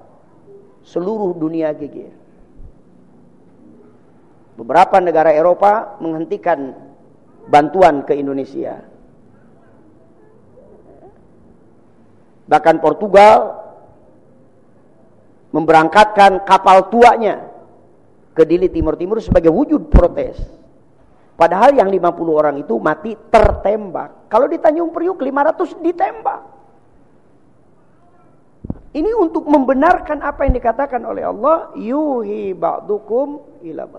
seluruh dunia geger. Beberapa negara Eropa menghentikan bantuan ke Indonesia. Bahkan Portugal memberangkatkan kapal tuanya ke Dili Timur Timur sebagai wujud protes. Padahal yang 50 orang itu mati tertembak. Kalau di Tanjung Priuk 500 ditembak. Ini untuk membenarkan apa yang dikatakan oleh Allah, yuhi ba'dukum ila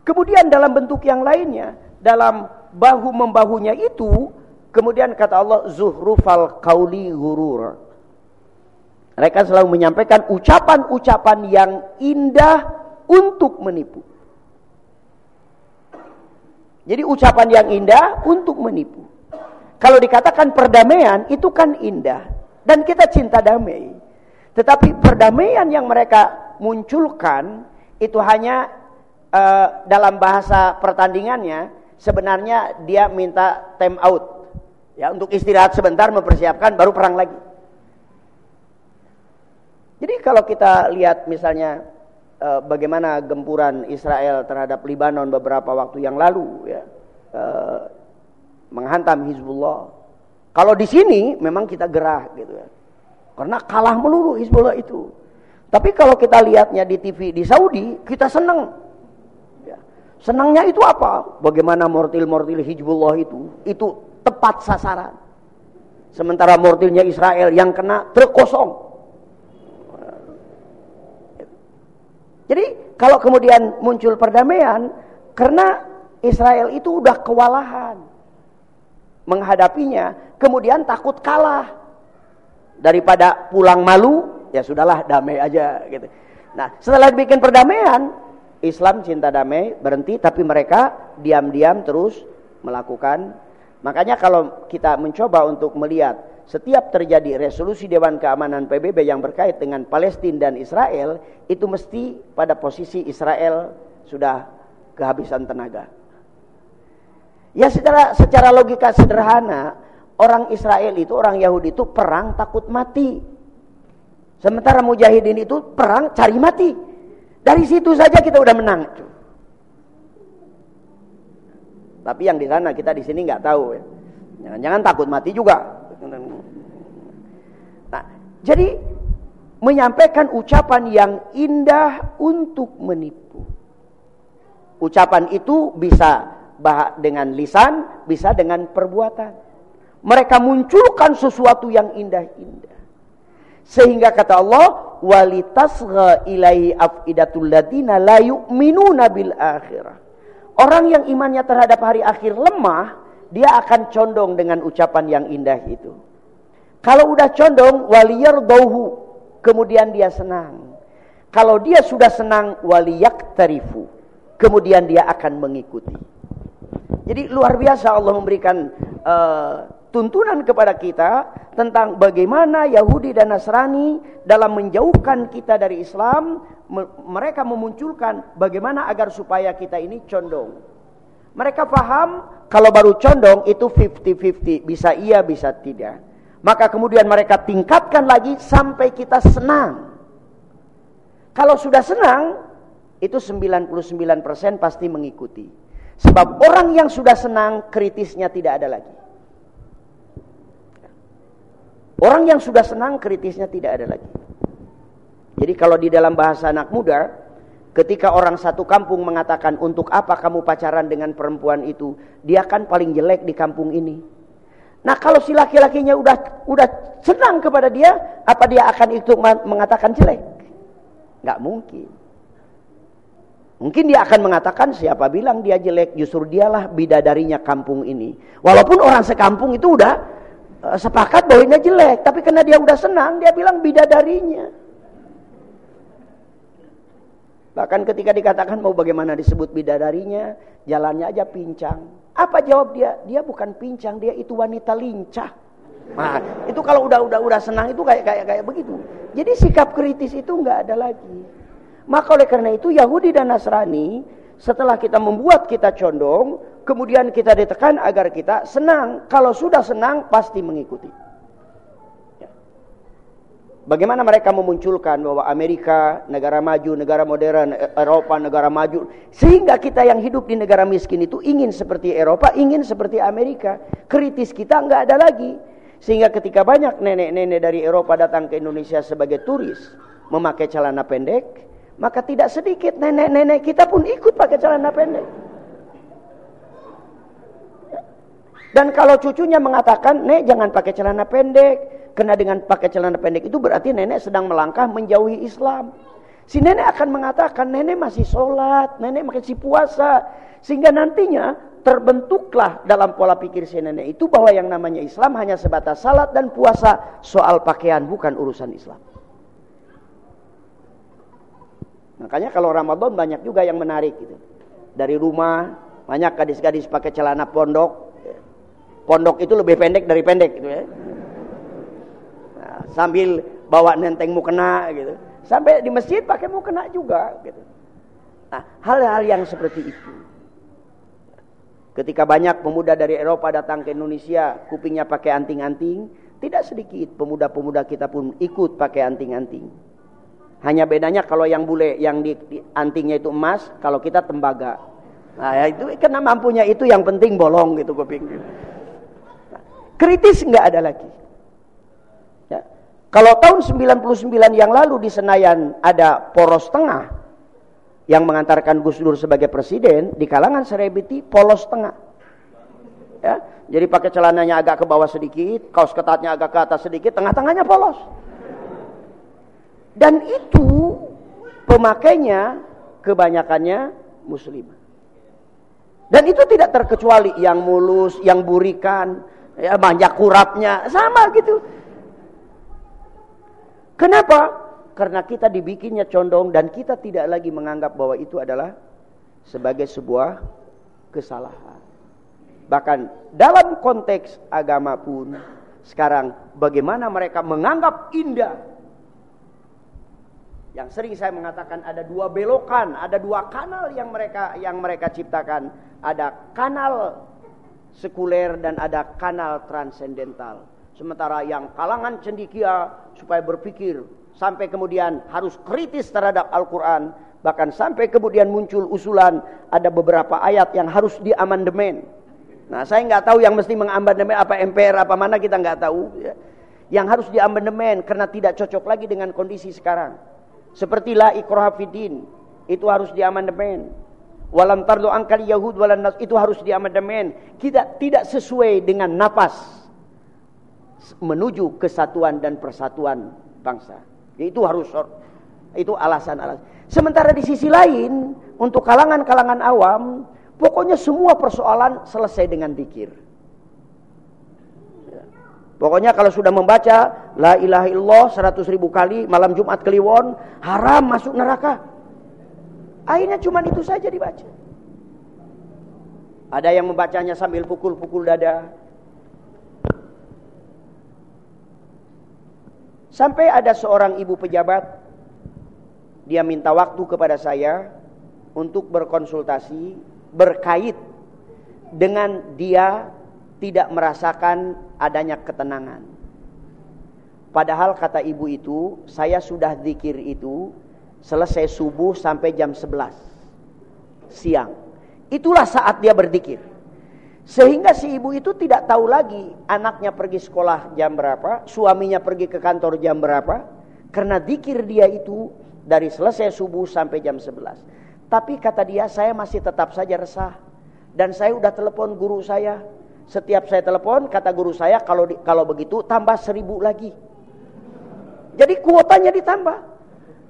Kemudian dalam bentuk yang lainnya, dalam bahu membahunya itu, kemudian kata Allah zuhrufal qauli gurur. Mereka selalu menyampaikan ucapan-ucapan yang indah untuk menipu. Jadi ucapan yang indah untuk menipu. Kalau dikatakan perdamaian itu kan indah dan kita cinta damai. Tetapi perdamaian yang mereka munculkan itu hanya uh, dalam bahasa pertandingannya sebenarnya dia minta time out ya untuk istirahat sebentar mempersiapkan baru perang lagi. Jadi kalau kita lihat misalnya uh, bagaimana gempuran Israel terhadap Libanon beberapa waktu yang lalu ya uh, menghantam Hizbullah. Kalau di sini memang kita gerah gitu ya. Karena kalah melulu Hizbullah itu. Tapi kalau kita lihatnya di TV di Saudi, kita senang. Ya. Senangnya itu apa? Bagaimana mortil-mortil Hizbullah itu, itu tepat sasaran. Sementara mortilnya Israel yang kena terkosong. Jadi kalau kemudian muncul perdamaian karena Israel itu udah kewalahan menghadapinya, kemudian takut kalah daripada pulang malu, ya sudahlah damai aja gitu. Nah, setelah bikin perdamaian, Islam cinta damai berhenti tapi mereka diam-diam terus melakukan. Makanya kalau kita mencoba untuk melihat setiap terjadi resolusi Dewan Keamanan PBB yang berkait dengan Palestina dan Israel, itu mesti pada posisi Israel sudah kehabisan tenaga. Ya secara secara logika sederhana, orang Israel itu, orang Yahudi itu perang takut mati. Sementara mujahidin itu perang cari mati. Dari situ saja kita udah menang. Tapi yang di sana kita di sini nggak tahu ya. Jangan-jangan takut mati juga. Nah, jadi menyampaikan ucapan yang indah untuk menipu. Ucapan itu bisa dengan lisan, bisa dengan perbuatan. Mereka munculkan sesuatu yang indah-indah. Sehingga kata Allah, walitasgha ilaihi afidatul ladina la yu'minuna bil akhirah. Orang yang imannya terhadap hari akhir lemah, dia akan condong dengan ucapan yang indah itu. Kalau udah condong waliyar dohu, kemudian dia senang. Kalau dia sudah senang waliyak tarifu, kemudian dia akan mengikuti. Jadi luar biasa Allah memberikan uh, tuntunan kepada kita tentang bagaimana Yahudi dan Nasrani dalam menjauhkan kita dari Islam, mereka memunculkan bagaimana agar supaya kita ini condong. Mereka paham kalau baru condong itu 50-50, bisa iya bisa tidak. Maka kemudian mereka tingkatkan lagi sampai kita senang. Kalau sudah senang, itu 99% pasti mengikuti. Sebab orang yang sudah senang, kritisnya tidak ada lagi. Orang yang sudah senang, kritisnya tidak ada lagi. Jadi kalau di dalam bahasa anak muda, Ketika orang satu kampung mengatakan untuk apa kamu pacaran dengan perempuan itu, dia kan paling jelek di kampung ini. Nah kalau si laki-lakinya udah udah senang kepada dia, apa dia akan itu mengatakan jelek? Gak mungkin. Mungkin dia akan mengatakan siapa bilang dia jelek, justru dialah bidadarinya kampung ini. Walaupun orang sekampung itu udah uh, sepakat bahwa ini jelek, tapi karena dia udah senang, dia bilang bidadarinya. Bahkan ketika dikatakan mau bagaimana disebut bidadarinya, jalannya aja pincang. Apa jawab dia? Dia bukan pincang, dia itu wanita lincah. Nah, itu kalau udah udah udah senang itu kayak kayak kayak begitu. Jadi sikap kritis itu nggak ada lagi. Maka oleh karena itu Yahudi dan Nasrani setelah kita membuat kita condong, kemudian kita ditekan agar kita senang. Kalau sudah senang pasti mengikuti. Bagaimana mereka memunculkan bahwa Amerika negara maju, negara modern, Eropa negara maju, sehingga kita yang hidup di negara miskin itu ingin seperti Eropa, ingin seperti Amerika. Kritis kita nggak ada lagi. Sehingga ketika banyak nenek-nenek dari Eropa datang ke Indonesia sebagai turis, memakai celana pendek, maka tidak sedikit nenek-nenek kita pun ikut pakai celana pendek. Dan kalau cucunya mengatakan, "Nek, jangan pakai celana pendek." Kena dengan pakai celana pendek itu berarti nenek sedang melangkah menjauhi Islam. Si nenek akan mengatakan nenek masih sholat, nenek masih puasa. Sehingga nantinya terbentuklah dalam pola pikir si nenek itu bahwa yang namanya Islam hanya sebatas salat dan puasa. Soal pakaian bukan urusan Islam. Makanya kalau Ramadan banyak juga yang menarik gitu. Dari rumah banyak gadis-gadis pakai celana pondok. Pondok itu lebih pendek dari pendek gitu ya sambil bawa nenteng mukena gitu. Sampai di masjid pakai mukena juga gitu. Nah, hal-hal yang seperti itu. Ketika banyak pemuda dari Eropa datang ke Indonesia, kupingnya pakai anting-anting, tidak sedikit pemuda-pemuda kita pun ikut pakai anting-anting. Hanya bedanya kalau yang bule yang di, di antingnya itu emas, kalau kita tembaga. Nah, ya itu karena mampunya itu yang penting bolong gitu kuping. Nah, kritis nggak ada lagi. Kalau tahun 99 yang lalu di Senayan ada poros tengah yang mengantarkan Gus Dur sebagai presiden, di kalangan selebriti polos tengah. Ya, jadi pakai celananya agak ke bawah sedikit, kaos ketatnya agak ke atas sedikit, tengah-tengahnya polos. Dan itu pemakainya kebanyakannya muslim. Dan itu tidak terkecuali yang mulus, yang burikan, ya banyak kurapnya, sama gitu. Kenapa? Karena kita dibikinnya condong dan kita tidak lagi menganggap bahwa itu adalah sebagai sebuah kesalahan. Bahkan dalam konteks agama pun sekarang bagaimana mereka menganggap indah. Yang sering saya mengatakan ada dua belokan, ada dua kanal yang mereka yang mereka ciptakan. Ada kanal sekuler dan ada kanal transendental. Sementara yang kalangan cendikia supaya berpikir sampai kemudian harus kritis terhadap Al-Quran. Bahkan sampai kemudian muncul usulan ada beberapa ayat yang harus diamandemen. Nah saya nggak tahu yang mesti mengamandemen apa MPR apa mana kita nggak tahu. Ya. Yang harus diamandemen karena tidak cocok lagi dengan kondisi sekarang. Seperti la ikraha fidin itu harus diamandemen. Walam tardu angkal Yahud walan itu harus diamandemen. Kita tidak sesuai dengan napas menuju kesatuan dan persatuan bangsa. Itu harus itu alasan-alasan. Sementara di sisi lain untuk kalangan-kalangan awam, pokoknya semua persoalan selesai dengan dikir. Ya. Pokoknya kalau sudah membaca La ilaha illallah 100 ribu kali malam Jumat Kliwon haram masuk neraka. Akhirnya cuma itu saja dibaca. Ada yang membacanya sambil pukul-pukul dada, Sampai ada seorang ibu pejabat, dia minta waktu kepada saya untuk berkonsultasi berkait dengan dia tidak merasakan adanya ketenangan. Padahal kata ibu itu, saya sudah zikir itu selesai subuh sampai jam 11 siang. Itulah saat dia berzikir. Sehingga si ibu itu tidak tahu lagi anaknya pergi sekolah jam berapa, suaminya pergi ke kantor jam berapa. Karena dikir dia itu dari selesai subuh sampai jam 11. Tapi kata dia, saya masih tetap saja resah. Dan saya udah telepon guru saya. Setiap saya telepon, kata guru saya, kalau kalau begitu tambah seribu lagi. Jadi kuotanya ditambah.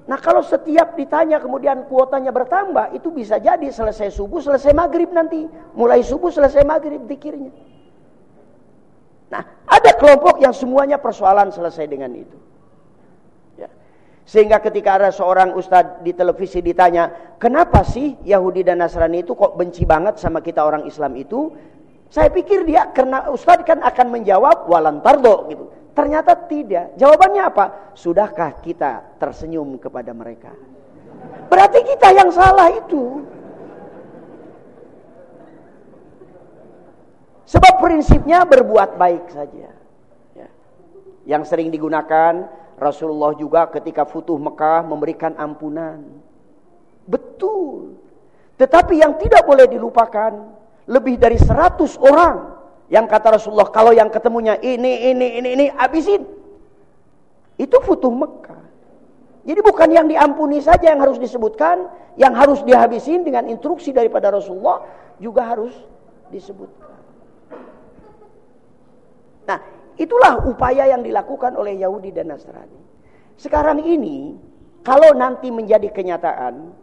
Nah kalau setiap ditanya kemudian kuotanya bertambah, itu bisa jadi selesai subuh, selesai maghrib nanti. Mulai subuh, selesai maghrib dikirnya. Nah ada kelompok yang semuanya persoalan selesai dengan itu. Ya. Sehingga ketika ada seorang ustadz di televisi ditanya, kenapa sih Yahudi dan Nasrani itu kok benci banget sama kita orang Islam itu? Saya pikir dia karena ustadz kan akan menjawab walantardo gitu. Ternyata tidak. Jawabannya apa? Sudahkah kita tersenyum kepada mereka? Berarti kita yang salah itu. Sebab prinsipnya berbuat baik saja. Ya. Yang sering digunakan Rasulullah juga ketika futuh Mekah memberikan ampunan. Betul. Tetapi yang tidak boleh dilupakan, lebih dari 100 orang yang kata Rasulullah, kalau yang ketemunya ini, ini, ini, ini, habisin. Itu futuh Mekah. Jadi bukan yang diampuni saja yang harus disebutkan, yang harus dihabisin dengan instruksi daripada Rasulullah juga harus disebutkan. Nah, itulah upaya yang dilakukan oleh Yahudi dan Nasrani. Sekarang ini, kalau nanti menjadi kenyataan,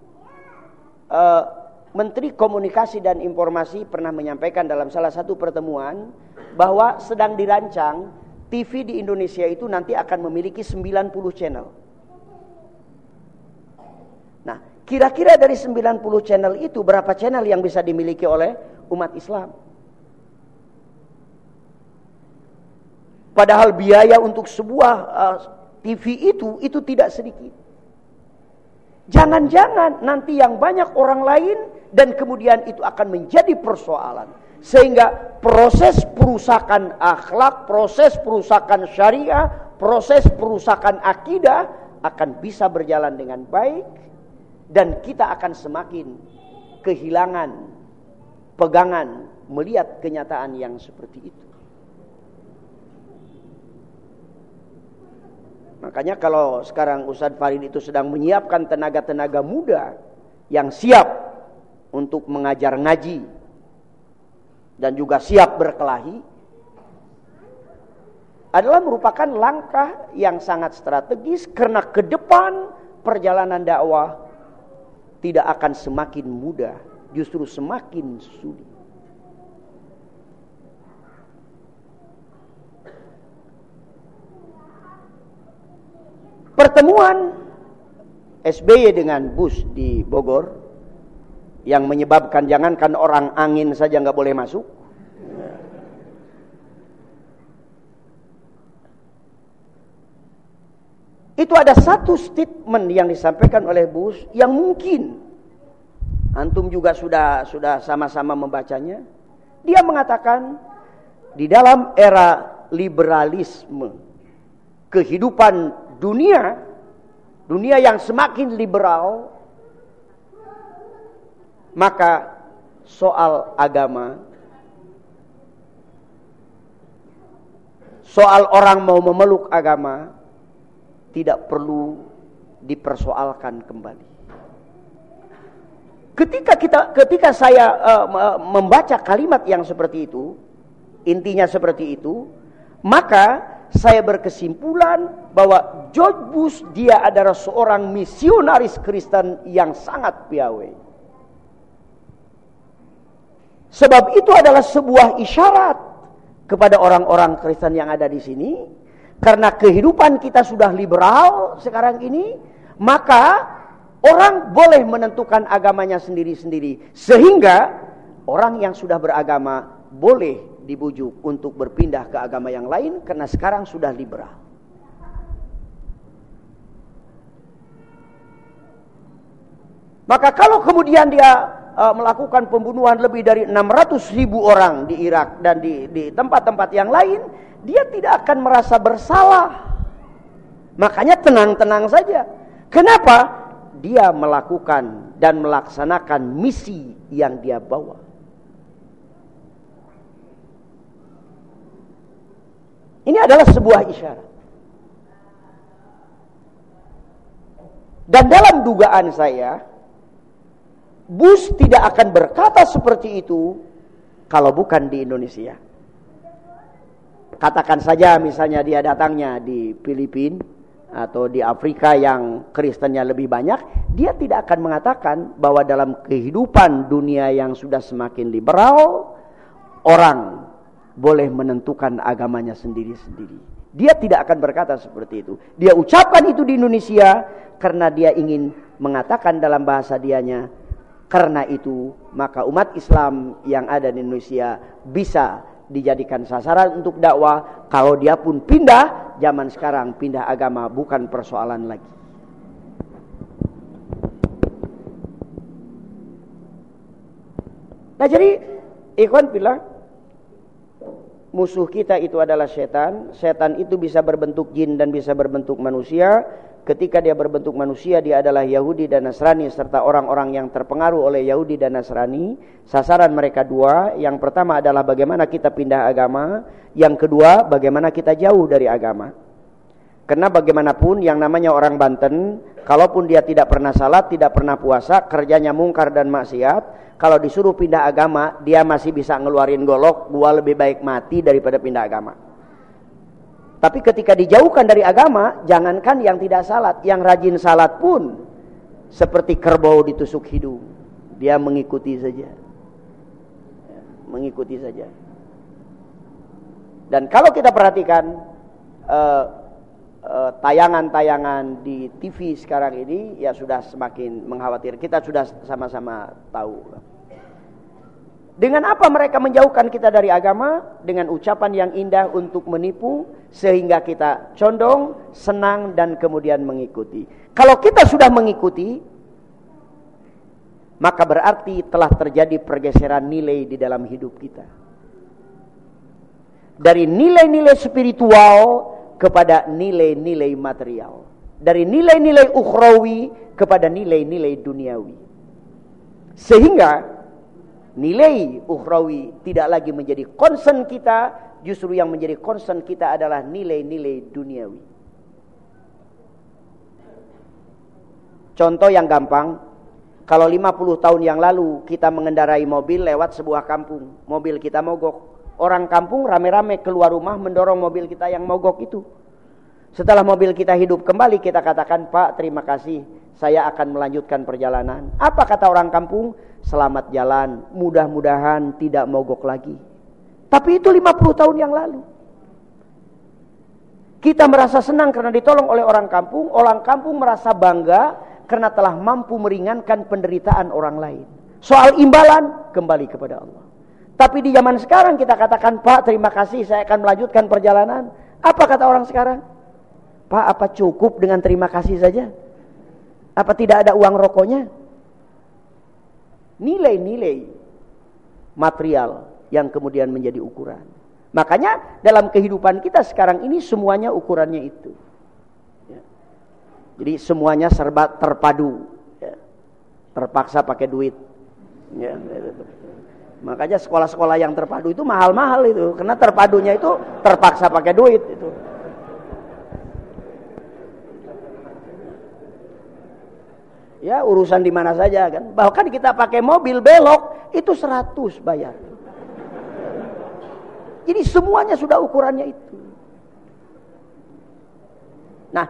uh, Menteri Komunikasi dan Informasi pernah menyampaikan dalam salah satu pertemuan bahwa sedang dirancang TV di Indonesia itu nanti akan memiliki 90 channel. Nah, kira-kira dari 90 channel itu berapa channel yang bisa dimiliki oleh umat Islam? Padahal biaya untuk sebuah uh, TV itu itu tidak sedikit. Jangan-jangan nanti yang banyak orang lain dan kemudian itu akan menjadi persoalan. Sehingga proses perusakan akhlak, proses perusakan syariah, proses perusakan akidah akan bisa berjalan dengan baik dan kita akan semakin kehilangan pegangan melihat kenyataan yang seperti itu. Makanya kalau sekarang Ustadz Farid itu sedang menyiapkan tenaga-tenaga muda yang siap untuk mengajar ngaji dan juga siap berkelahi adalah merupakan langkah yang sangat strategis karena ke depan perjalanan dakwah tidak akan semakin mudah, justru semakin sulit. Pertemuan SBY dengan Bush di Bogor yang menyebabkan jangankan orang angin saja nggak boleh masuk. Itu ada satu statement yang disampaikan oleh Bush yang mungkin antum juga sudah sudah sama-sama membacanya. Dia mengatakan di dalam era liberalisme kehidupan dunia dunia yang semakin liberal maka soal agama soal orang mau memeluk agama tidak perlu dipersoalkan kembali ketika kita ketika saya uh, membaca kalimat yang seperti itu intinya seperti itu maka saya berkesimpulan bahwa George Bush dia adalah seorang misionaris Kristen yang sangat piawai. Sebab itu adalah sebuah isyarat kepada orang-orang Kristen yang ada di sini. Karena kehidupan kita sudah liberal sekarang ini, maka orang boleh menentukan agamanya sendiri-sendiri. Sehingga orang yang sudah beragama boleh dibujuk untuk berpindah ke agama yang lain karena sekarang sudah liberal. Maka kalau kemudian dia uh, melakukan pembunuhan lebih dari 600 ribu orang di Irak dan di tempat-tempat yang lain, dia tidak akan merasa bersalah. Makanya tenang-tenang saja. Kenapa? Dia melakukan dan melaksanakan misi yang dia bawa. Ini adalah sebuah isyarat. Dan dalam dugaan saya, Bush tidak akan berkata seperti itu kalau bukan di Indonesia. Katakan saja misalnya dia datangnya di Filipina atau di Afrika yang Kristennya lebih banyak, dia tidak akan mengatakan bahwa dalam kehidupan dunia yang sudah semakin liberal, orang boleh menentukan agamanya sendiri-sendiri. Dia tidak akan berkata seperti itu. Dia ucapkan itu di Indonesia karena dia ingin mengatakan dalam bahasa dianya, karena itu maka umat Islam yang ada di Indonesia bisa dijadikan sasaran untuk dakwah. Kalau dia pun pindah, zaman sekarang pindah agama bukan persoalan lagi. Nah jadi Ikhwan bilang musuh kita itu adalah setan. Setan itu bisa berbentuk jin dan bisa berbentuk manusia. Ketika dia berbentuk manusia, dia adalah Yahudi dan Nasrani serta orang-orang yang terpengaruh oleh Yahudi dan Nasrani. Sasaran mereka dua. Yang pertama adalah bagaimana kita pindah agama. Yang kedua, bagaimana kita jauh dari agama. Karena bagaimanapun yang namanya orang Banten, kalaupun dia tidak pernah salat, tidak pernah puasa, kerjanya mungkar dan maksiat, kalau disuruh pindah agama, dia masih bisa ngeluarin golok, gua lebih baik mati daripada pindah agama. Tapi ketika dijauhkan dari agama, jangankan yang tidak salat, yang rajin salat pun seperti kerbau ditusuk hidung. Dia mengikuti saja. Mengikuti saja. Dan kalau kita perhatikan eh, eh, tayangan-tayangan uh, di TV sekarang ini ya sudah semakin mengkhawatir. Kita sudah sama-sama tahu. Dengan apa mereka menjauhkan kita dari agama? Dengan ucapan yang indah untuk menipu sehingga kita condong, senang dan kemudian mengikuti. Kalau kita sudah mengikuti, maka berarti telah terjadi pergeseran nilai di dalam hidup kita. Dari nilai-nilai spiritual kepada nilai-nilai material. Dari nilai-nilai ukhrawi kepada nilai-nilai duniawi. Sehingga nilai ukhrawi tidak lagi menjadi concern kita, justru yang menjadi concern kita adalah nilai-nilai duniawi. Contoh yang gampang, kalau 50 tahun yang lalu kita mengendarai mobil lewat sebuah kampung, mobil kita mogok. Orang kampung rame-rame keluar rumah mendorong mobil kita yang mogok itu. Setelah mobil kita hidup kembali, kita katakan, Pak terima kasih, saya akan melanjutkan perjalanan. Apa kata orang kampung? Selamat jalan, mudah-mudahan tidak mogok lagi. Tapi itu 50 tahun yang lalu. Kita merasa senang karena ditolong oleh orang kampung, orang kampung merasa bangga karena telah mampu meringankan penderitaan orang lain. Soal imbalan kembali kepada Allah. Tapi di zaman sekarang kita katakan, "Pak, terima kasih saya akan melanjutkan perjalanan." Apa kata orang sekarang? "Pak, apa cukup dengan terima kasih saja? Apa tidak ada uang rokoknya?" Nilai-nilai material yang kemudian menjadi ukuran. Makanya dalam kehidupan kita sekarang ini semuanya ukurannya itu. Ya. Jadi semuanya serba terpadu. Ya. Terpaksa pakai duit. Ya. Makanya sekolah-sekolah yang terpadu itu mahal-mahal itu. Karena terpadunya itu terpaksa pakai duit itu. Ya urusan di mana saja kan. Bahkan kita pakai mobil belok itu 100 bayar. Jadi semuanya sudah ukurannya itu. Nah,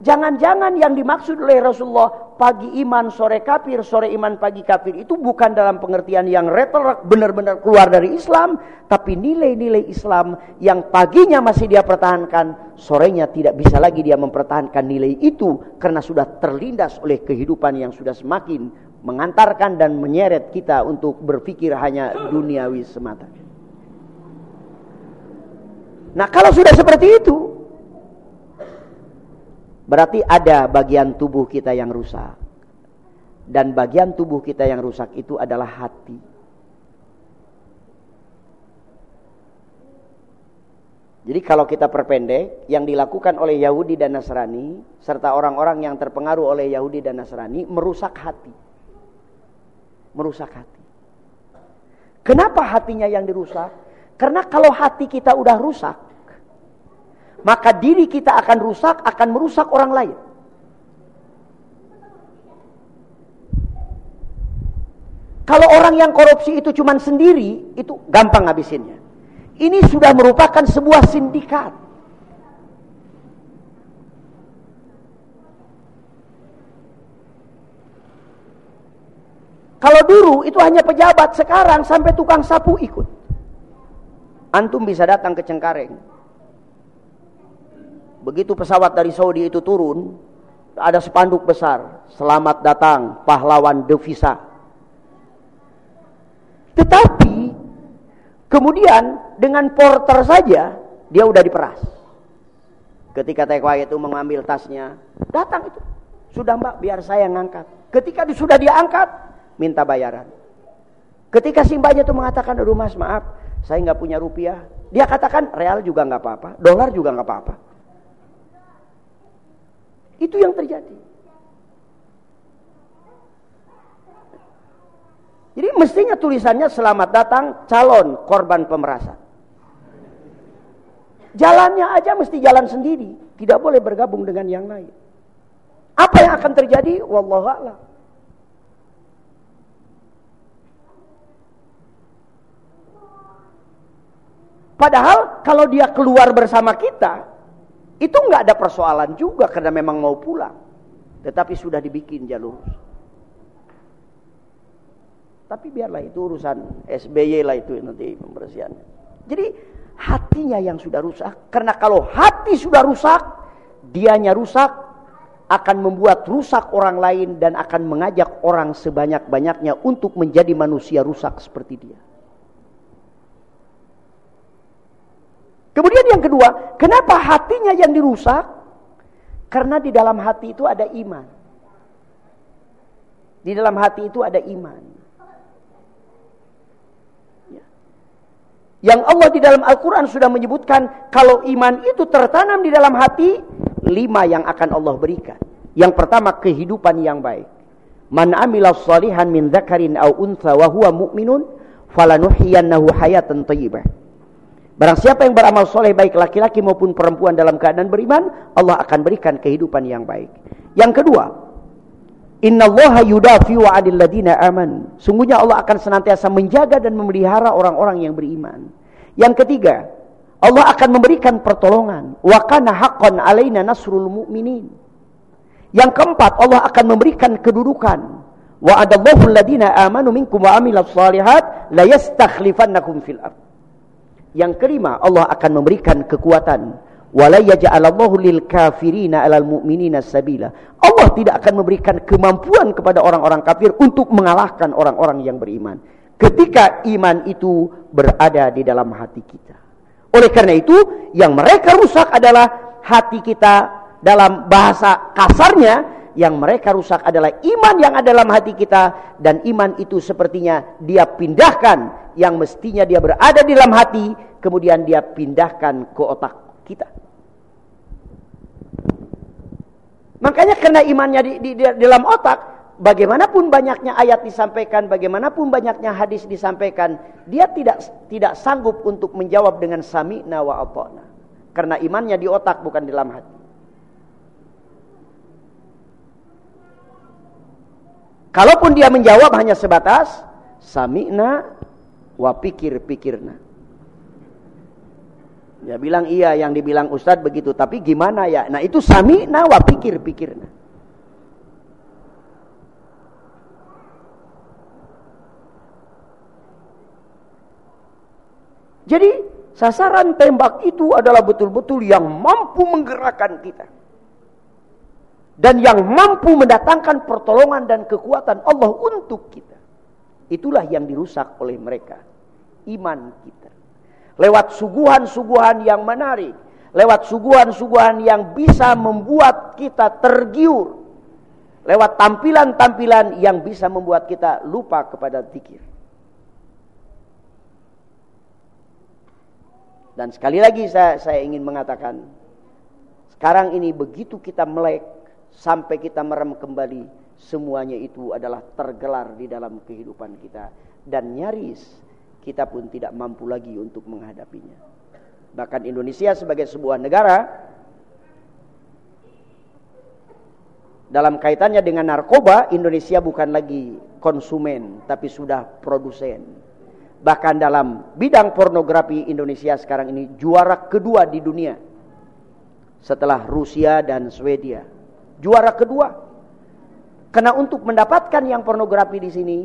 jangan-jangan yang dimaksud oleh Rasulullah pagi iman, sore kafir, sore iman, pagi kafir itu bukan dalam pengertian yang retorok benar-benar keluar dari Islam, tapi nilai-nilai Islam yang paginya masih dia pertahankan, sorenya tidak bisa lagi dia mempertahankan nilai itu karena sudah terlindas oleh kehidupan yang sudah semakin mengantarkan dan menyeret kita untuk berpikir hanya duniawi semata. Nah, kalau sudah seperti itu, berarti ada bagian tubuh kita yang rusak. Dan bagian tubuh kita yang rusak itu adalah hati. Jadi kalau kita perpendek, yang dilakukan oleh Yahudi dan Nasrani, serta orang-orang yang terpengaruh oleh Yahudi dan Nasrani, merusak hati. Merusak hati. Kenapa hatinya yang dirusak? Karena kalau hati kita udah rusak, maka diri kita akan rusak, akan merusak orang lain. Kalau orang yang korupsi itu cuma sendiri, itu gampang ngabisinnya. Ini sudah merupakan sebuah sindikat. Kalau dulu itu hanya pejabat, sekarang sampai tukang sapu ikut. Antum bisa datang ke Cengkareng. Begitu pesawat dari Saudi itu turun, ada spanduk besar, selamat datang pahlawan devisa. Tetapi Kemudian dengan porter saja dia udah diperas. Ketika TKW itu mengambil tasnya, datang itu. Sudah mbak, biar saya ngangkat. Ketika sudah dia angkat, minta bayaran. Ketika si mbaknya itu mengatakan, aduh mas maaf, saya nggak punya rupiah, dia katakan real juga nggak apa-apa, dolar juga nggak apa-apa. Itu yang terjadi. Jadi mestinya tulisannya selamat datang calon korban pemerasan. Jalannya aja mesti jalan sendiri, tidak boleh bergabung dengan yang lain. Apa yang akan terjadi? Wallahu a'lam. Padahal kalau dia keluar bersama kita, itu nggak ada persoalan juga karena memang mau pulang. Tetapi sudah dibikin jalur. Tapi biarlah itu urusan SBY lah itu nanti pembersihannya. Jadi hatinya yang sudah rusak. Karena kalau hati sudah rusak, dianya rusak, akan membuat rusak orang lain dan akan mengajak orang sebanyak-banyaknya untuk menjadi manusia rusak seperti dia. Kemudian yang kedua, kenapa hatinya yang dirusak? Karena di dalam hati itu ada iman. Di dalam hati itu ada iman. Ya. Yang Allah di dalam Al-Quran sudah menyebutkan kalau iman itu tertanam di dalam hati, lima yang akan Allah berikan. Yang pertama kehidupan yang baik. Man amila salihan min dzakarin aw untha wa huwa mu'minun falanuhyiyannahu hayatan thayyibah. Barang siapa yang beramal soleh baik laki-laki maupun perempuan dalam keadaan beriman, Allah akan berikan kehidupan yang baik. Yang kedua, Inna Allah yudafi'u 'adil ladina aman. Sungguhnya Allah akan senantiasa menjaga dan memelihara orang-orang yang beriman. Yang ketiga, Allah akan memberikan pertolongan. Wa kana haqqan 'alaina nasrul mu'minin. Yang keempat, Allah akan memberikan kedudukan. Wa adallahu alladina amanu minkum wa amilus salihat la yastakhlifannakum fil ardh. Yang kelima, Allah akan memberikan kekuatan. Wala yaj'alallahu lil kafirina 'alal mu'minina sabila. Allah tidak akan memberikan kemampuan kepada orang-orang kafir untuk mengalahkan orang-orang yang beriman. Ketika iman itu berada di dalam hati kita. Oleh karena itu, yang mereka rusak adalah hati kita dalam bahasa kasarnya yang mereka rusak adalah iman yang ada dalam hati kita dan iman itu sepertinya dia pindahkan yang mestinya dia berada di dalam hati kemudian dia pindahkan ke otak kita. Makanya karena imannya di, di, di dalam otak, bagaimanapun banyaknya ayat disampaikan, bagaimanapun banyaknya hadis disampaikan, dia tidak tidak sanggup untuk menjawab dengan sami'na wa ata'na. Karena imannya di otak bukan di dalam hati. Kalaupun dia menjawab hanya sebatas sami'na wa pikir-pikirna. Dia bilang iya yang dibilang Ustadz begitu, tapi gimana ya? Nah itu sami'na wa pikir-pikirna. Jadi sasaran tembak itu adalah betul-betul yang mampu menggerakkan kita dan yang mampu mendatangkan pertolongan dan kekuatan Allah untuk kita. Itulah yang dirusak oleh mereka. Iman kita. Lewat suguhan-suguhan yang menarik. Lewat suguhan-suguhan yang bisa membuat kita tergiur. Lewat tampilan-tampilan yang bisa membuat kita lupa kepada zikir. Dan sekali lagi saya, saya ingin mengatakan. Sekarang ini begitu kita melek sampai kita merem kembali semuanya itu adalah tergelar di dalam kehidupan kita. Dan nyaris kita pun tidak mampu lagi untuk menghadapinya. Bahkan Indonesia sebagai sebuah negara dalam kaitannya dengan narkoba Indonesia bukan lagi konsumen tapi sudah produsen. Bahkan dalam bidang pornografi Indonesia sekarang ini juara kedua di dunia setelah Rusia dan Swedia. Juara kedua. Karena untuk mendapatkan yang pornografi di sini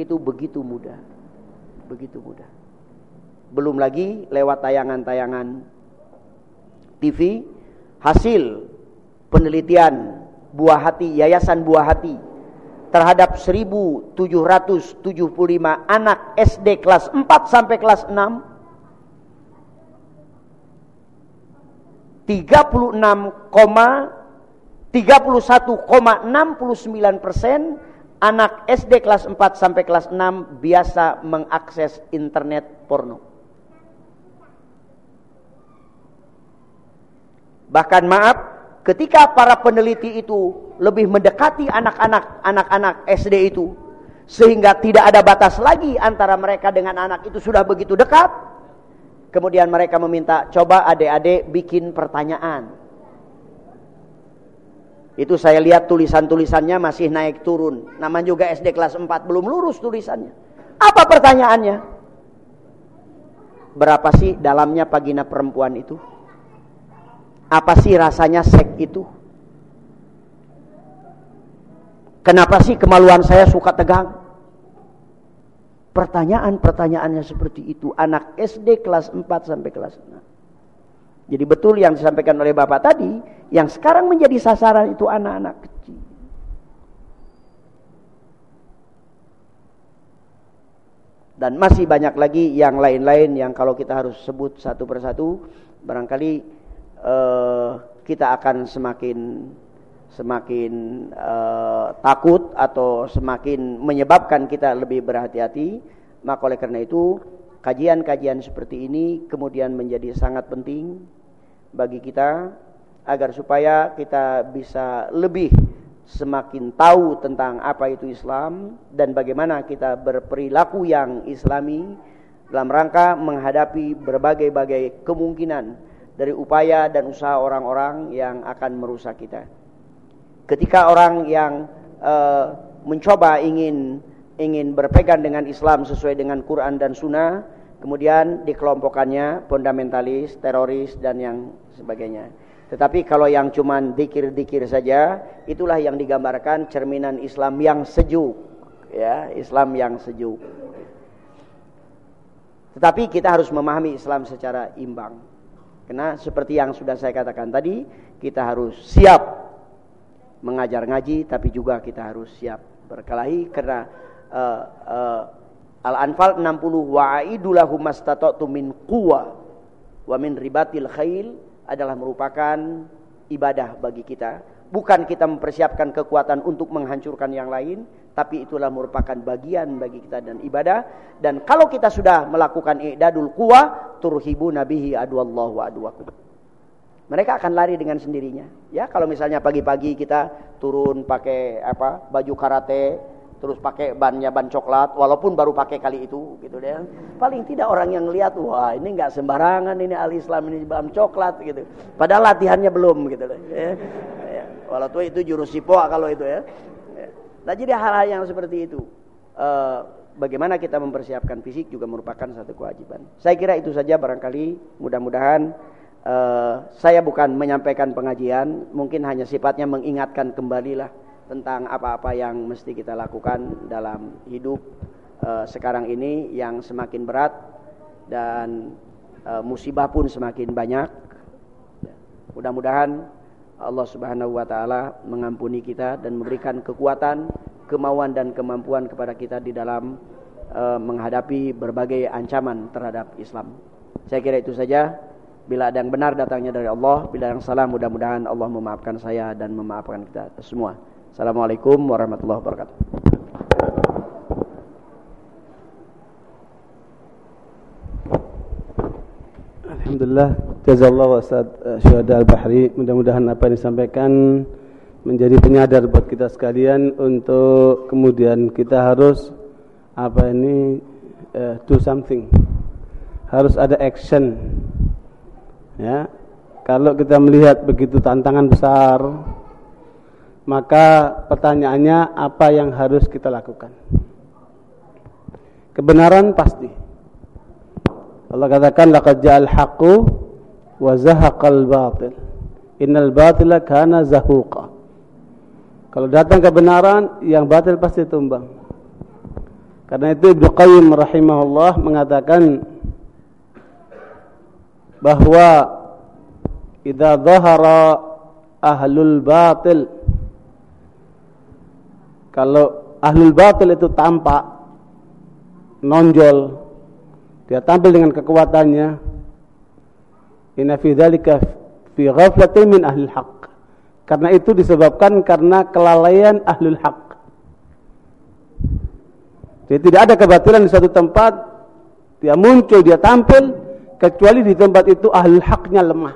itu begitu mudah. Begitu mudah. Belum lagi lewat tayangan-tayangan TV hasil penelitian buah hati Yayasan Buah Hati terhadap 1775 anak SD kelas 4 sampai kelas 6 36, 31,69 persen anak SD kelas 4 sampai kelas 6 biasa mengakses internet porno. Bahkan maaf, ketika para peneliti itu lebih mendekati anak-anak anak-anak SD itu sehingga tidak ada batas lagi antara mereka dengan anak itu sudah begitu dekat. Kemudian mereka meminta coba adik-adik bikin pertanyaan. Itu saya lihat tulisan-tulisannya masih naik turun. Namanya juga SD kelas 4, belum lurus tulisannya. Apa pertanyaannya? Berapa sih dalamnya pagina perempuan itu? Apa sih rasanya seks itu? Kenapa sih kemaluan saya suka tegang? Pertanyaan-pertanyaannya seperti itu. Anak SD kelas 4 sampai kelas 6. Jadi betul yang disampaikan oleh Bapak tadi, yang sekarang menjadi sasaran itu anak-anak kecil. Dan masih banyak lagi yang lain-lain yang kalau kita harus sebut satu persatu, barangkali uh, kita akan semakin semakin uh, takut atau semakin menyebabkan kita lebih berhati-hati maka oleh karena itu kajian-kajian seperti ini kemudian menjadi sangat penting bagi kita agar supaya kita bisa lebih semakin tahu tentang apa itu Islam dan bagaimana kita berperilaku yang islami dalam rangka menghadapi berbagai-bagai kemungkinan dari upaya dan usaha orang-orang yang akan merusak kita. Ketika orang yang uh, mencoba ingin ingin berpegang dengan Islam sesuai dengan Quran dan Sunnah, kemudian dikelompokkannya fundamentalis, teroris dan yang sebagainya. Tetapi kalau yang cuman dikir-dikir saja, itulah yang digambarkan cerminan Islam yang sejuk, ya, Islam yang sejuk. Tetapi kita harus memahami Islam secara imbang. Karena seperti yang sudah saya katakan tadi, kita harus siap mengajar ngaji, tapi juga kita harus siap berkelahi karena uh, uh, Al-Anfal 60 wa'idu lahum mastata'tu min quwa wa min ribatil khail adalah merupakan ibadah bagi kita. Bukan kita mempersiapkan kekuatan untuk menghancurkan yang lain, tapi itulah merupakan bagian bagi kita dan ibadah. Dan kalau kita sudah melakukan i'dadul quwa turhibu nabihi aduallahu aduakum mereka akan lari dengan sendirinya. Ya kalau misalnya pagi-pagi kita turun pakai apa baju karate terus pakai bannya ban coklat walaupun baru pakai kali itu gitu deh paling tidak orang yang lihat wah ini nggak sembarangan ini al Islam ini ban coklat gitu padahal latihannya belum gitu deh ya. ya. walaupun itu jurus sipo kalau itu ya Nah jadi hal-hal yang seperti itu uh, Bagaimana kita mempersiapkan fisik juga merupakan satu kewajiban Saya kira itu saja barangkali mudah-mudahan uh, Saya bukan menyampaikan pengajian Mungkin hanya sifatnya mengingatkan kembali lah Tentang apa-apa yang mesti kita lakukan dalam hidup uh, sekarang ini Yang semakin berat Dan uh, musibah pun semakin banyak Mudah-mudahan Allah Subhanahu wa taala mengampuni kita dan memberikan kekuatan, kemauan dan kemampuan kepada kita di dalam uh, menghadapi berbagai ancaman terhadap Islam. Saya kira itu saja. Bila ada yang benar datangnya dari Allah, bila yang salah mudah-mudahan Allah memaafkan saya dan memaafkan kita semua. Assalamualaikum warahmatullahi wabarakatuh. Alhamdulillah Jazallah Ustaz uh, Syuhada Al-Bahri. Mudah-mudahan apa yang disampaikan Menjadi penyadar buat kita sekalian Untuk kemudian kita harus Apa ini uh, Do something. Harus ada action. Ya Kalau kita melihat begitu tantangan besar Maka pertanyaannya Apa yang harus kita lakukan Kebenaran pasti Allah katakan laqad ja'al haqqu wa zahaqal batil. Innal batila kana zahuqa. Kalau datang kebenaran, yang batil pasti tumbang. Karena itu Ibnu Qayyim rahimahullah mengatakan bahwa idza dhahara ahlul batil kalau ahlul batil itu tampak nonjol dia tampil dengan kekuatannya Inna fi dzalika fi ghaflatin min ahli haq. Karena itu disebabkan karena kelalaian ahlul haq. Jadi tidak ada kebatilan di suatu tempat, dia muncul, dia tampil, kecuali di tempat itu ahlul haqnya lemah.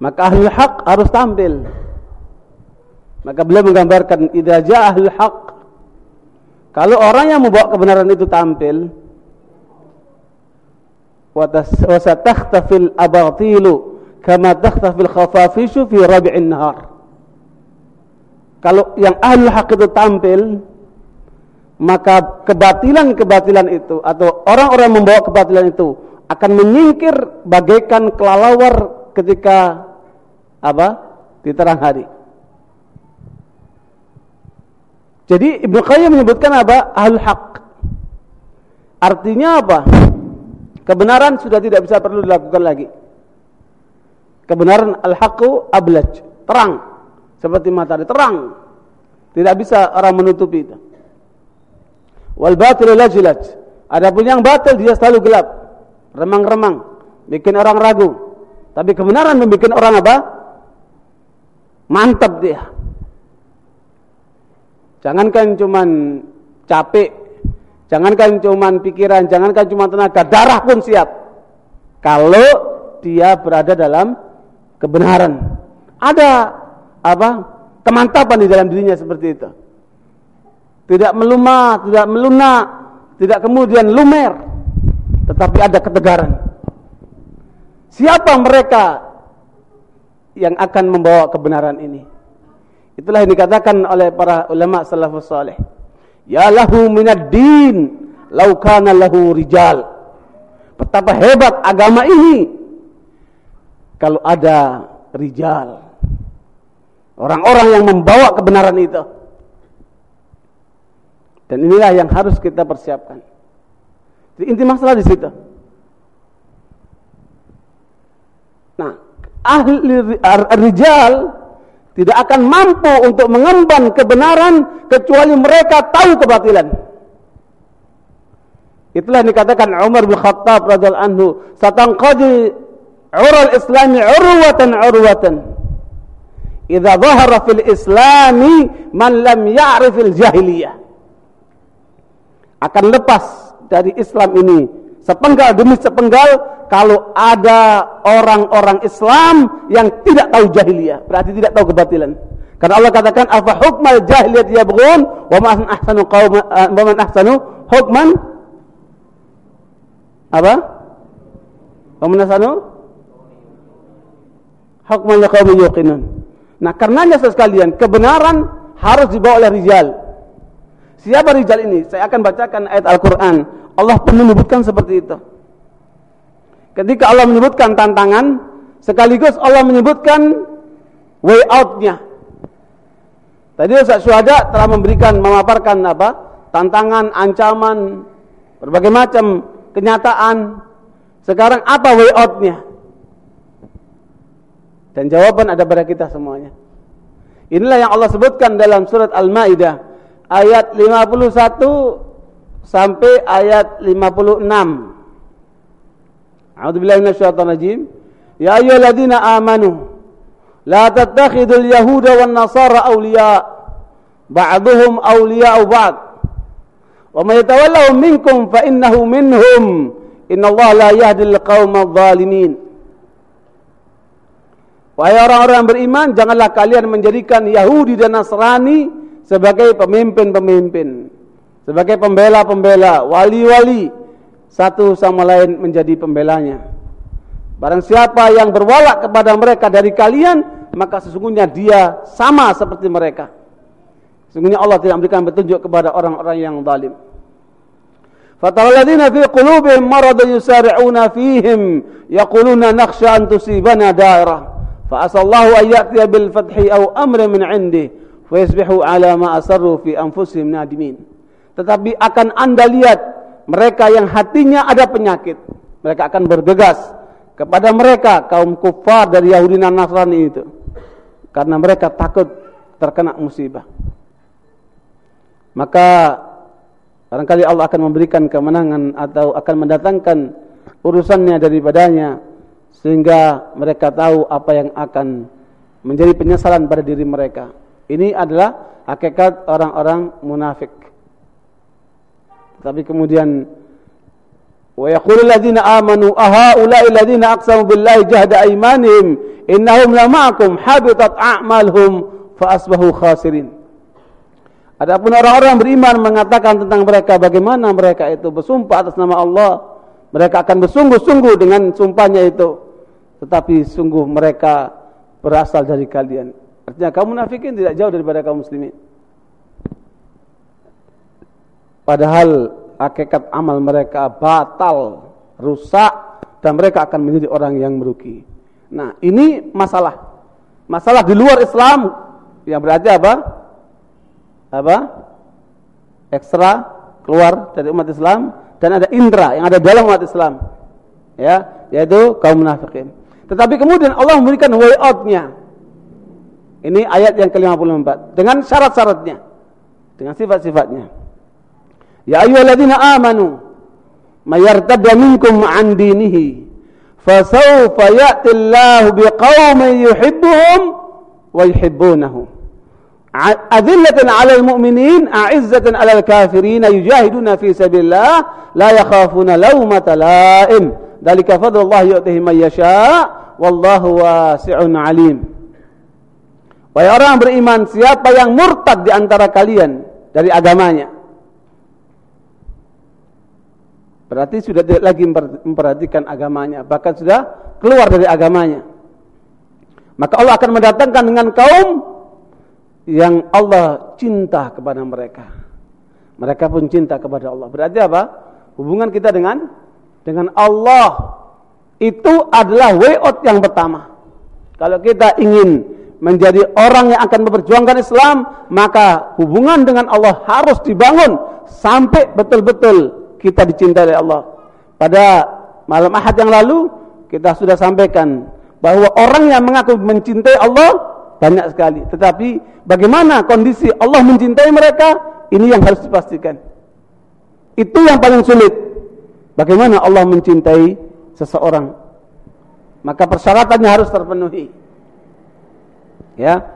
Maka ahlul haq harus tampil. Maka beliau menggambarkan idza jaa ahlul haq kalau orang yang membawa kebenaran itu tampil wa tahtafil abatilu kama tahtafil khafafishu fi rabi'in nahar. Kalau yang ahlul haq itu tampil maka kebatilan-kebatilan itu atau orang-orang membawa kebatilan itu akan menyingkir bagaikan kelalawar ketika apa? di terang hari. Jadi Ibnu Qayyim menyebutkan apa? Ahlul haq. Artinya apa? Kebenaran sudah tidak bisa perlu dilakukan lagi. Kebenaran al-haqqu ablaj, terang seperti matahari terang. Tidak bisa orang menutupi itu. Wal batil lajlaj. Adapun yang batil dia selalu gelap, remang-remang, bikin orang ragu. Tapi kebenaran membuat orang apa? Mantap dia. Jangankan cuman capek, jangankan cuman pikiran, jangankan cuma tenaga, darah pun siap. Kalau dia berada dalam kebenaran. Ada apa? Kemantapan di dalam dirinya seperti itu. Tidak melumat, tidak melunak, tidak kemudian lumer, tetapi ada ketegaran. Siapa mereka yang akan membawa kebenaran ini? Itulah yang dikatakan oleh para ulama salafus salih. Ya lahu minad din lau kana lahu rijal. Betapa hebat agama ini kalau ada rijal. Orang-orang yang membawa kebenaran itu. Dan inilah yang harus kita persiapkan. Jadi inti masalah di situ. Nah, ahli rijal tidak akan mampu untuk mengemban kebenaran kecuali mereka tahu kebatilan. Itulah yang dikatakan Umar bin Khattab radhiyallahu anhu, "Satanqadi ural islami urwatan urwatan." Idza dhahara fil islami man lam ya'rif al jahiliyah. Akan lepas dari Islam ini sepenggal demi sepenggal kalau ada orang-orang Islam yang tidak tahu jahiliyah, berarti tidak tahu kebatilan. Karena Allah katakan afa hukmal jahiliyah yabghun wa man ahsanu qauma eh, wa man ahsanu hukman apa? Wa man ahsanu hukman liqaumin yuqinun. Nah, karenanya sekalian, kebenaran harus dibawa oleh rijal. Siapa rijal ini? Saya akan bacakan ayat Al-Qur'an. Allah pun menyebutkan seperti itu. Ketika Allah menyebutkan tantangan, sekaligus Allah menyebutkan way out-nya. Tadi Ustaz Syuhada telah memberikan, memaparkan apa? Tantangan, ancaman, berbagai macam kenyataan. Sekarang apa way out-nya? Dan jawaban ada pada kita semuanya. Inilah yang Allah sebutkan dalam surat Al-Maidah ayat 51 sampai ayat 56. A'udzu billahi minasyaitonir rajim. Ya ayyuhalladzina amanu la tattakhidul yahuda wan nasara awliya ba'dhum awliya'u ba'd. Wa may yatawallahum minkum fa innahu minhum. Innallaha la yahdil qaumadh dhalimin. Wahai orang-orang yang beriman, janganlah kalian menjadikan Yahudi dan Nasrani sebagai pemimpin-pemimpin, sebagai pembela-pembela, wali-wali, satu sama lain menjadi pembelanya. Barang siapa yang berwala kepada mereka dari kalian, maka sesungguhnya dia sama seperti mereka. Sesungguhnya Allah tidak memberikan petunjuk kepada orang-orang yang zalim. Fatalladina fi qulubihim marad yusari'una fihim yaquluna nakhsha an tusibana dairah. Fa asallahu an ya'tiya bil fathi aw amrin min 'indih fa yasbihu ala ma asarru fi anfusihim nadimin. Tetapi akan Anda lihat mereka yang hatinya ada penyakit, mereka akan bergegas kepada mereka kaum kufar dari Yahudi dan Nasrani itu. Karena mereka takut terkena musibah. Maka barangkali Allah akan memberikan kemenangan atau akan mendatangkan urusannya daripadanya sehingga mereka tahu apa yang akan menjadi penyesalan pada diri mereka. Ini adalah hakikat orang-orang munafik. Tapi kemudian wa yaqulu alladziina aamanu aha ulai alladziina aqsamu billahi jahda aymanihim innahum lama'akum habitat a'malhum fa asbahu khasirin. Adapun orang-orang beriman mengatakan tentang mereka bagaimana mereka itu bersumpah atas nama Allah, mereka akan bersungguh-sungguh dengan sumpahnya itu. Tetapi sungguh mereka berasal dari kalian. Artinya kaum munafikin tidak jauh daripada kaum muslimin. Padahal hakikat amal mereka batal, rusak dan mereka akan menjadi orang yang merugi. Nah, ini masalah. Masalah di luar Islam yang berarti apa? apa? Ekstra keluar dari umat Islam dan ada indra yang ada dalam umat Islam. Ya, yaitu kaum munafikin. Tetapi kemudian Allah memberikan way out-nya. Ini ayat yang ke-54 dengan syarat-syaratnya, dengan sifat-sifatnya. Ya ayyuhalladzina amanu may yartadda minkum 'an dinihi fasawfa ya'ti Allahu biqaumin yuhibbuhum wa yuhibbunahu Adillatan 'alal mu'minin, a'izzatan 'alal kafirin, yujahiduna fi sabilillah, la yakhafuna laumata la'im. Dalika yu'tihi man yasha' wallahu wasi'un 'alim. Wahai orang beriman, siapa yang murtad di antara kalian dari agamanya? Berarti sudah tidak lagi memperhatikan agamanya, bahkan sudah keluar dari agamanya. Maka Allah akan mendatangkan dengan kaum yang Allah cinta kepada mereka. Mereka pun cinta kepada Allah. Berarti apa? Hubungan kita dengan dengan Allah itu adalah way out yang pertama. Kalau kita ingin menjadi orang yang akan memperjuangkan Islam, maka hubungan dengan Allah harus dibangun sampai betul-betul kita dicintai oleh Allah. Pada malam Ahad yang lalu kita sudah sampaikan bahwa orang yang mengaku mencintai Allah banyak sekali. Tetapi bagaimana kondisi Allah mencintai mereka? Ini yang harus dipastikan. Itu yang paling sulit. Bagaimana Allah mencintai seseorang? Maka persyaratannya harus terpenuhi. Ya.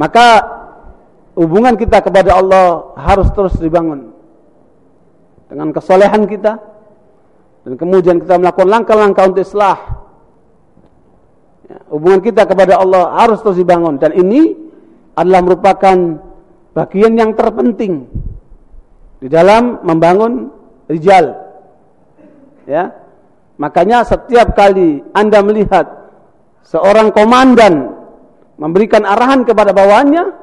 Maka hubungan kita kepada Allah harus terus dibangun. Dengan kesolehan kita dan kemudian kita melakukan langkah-langkah untuk islah Ya, hubungan kita kepada Allah harus terus dibangun dan ini adalah merupakan bagian yang terpenting di dalam membangun rijal. Ya. Makanya setiap kali Anda melihat seorang komandan memberikan arahan kepada bawahannya,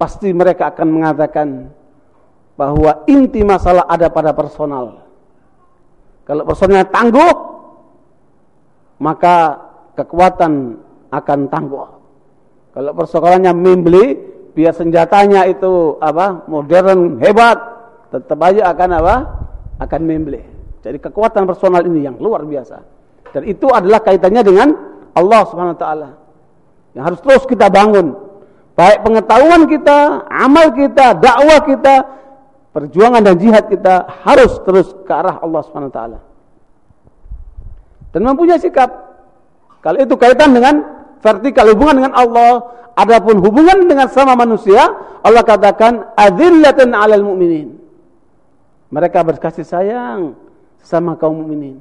pasti mereka akan mengatakan bahwa inti masalah ada pada personal. Kalau personalnya tangguh, maka kekuatan akan tangguh. Kalau persoalannya membeli, biar senjatanya itu apa modern hebat, tetap aja akan apa akan membeli. Jadi kekuatan personal ini yang luar biasa. Dan itu adalah kaitannya dengan Allah Subhanahu wa taala. Yang harus terus kita bangun. Baik pengetahuan kita, amal kita, dakwah kita, perjuangan dan jihad kita harus terus ke arah Allah Subhanahu. Dan mempunyai sikap kalau itu kaitan dengan vertikal hubungan dengan Allah, adapun hubungan dengan sama manusia, Allah katakan adzillatan 'alal mu'minin. Mereka berkasih sayang sama kaum mukminin.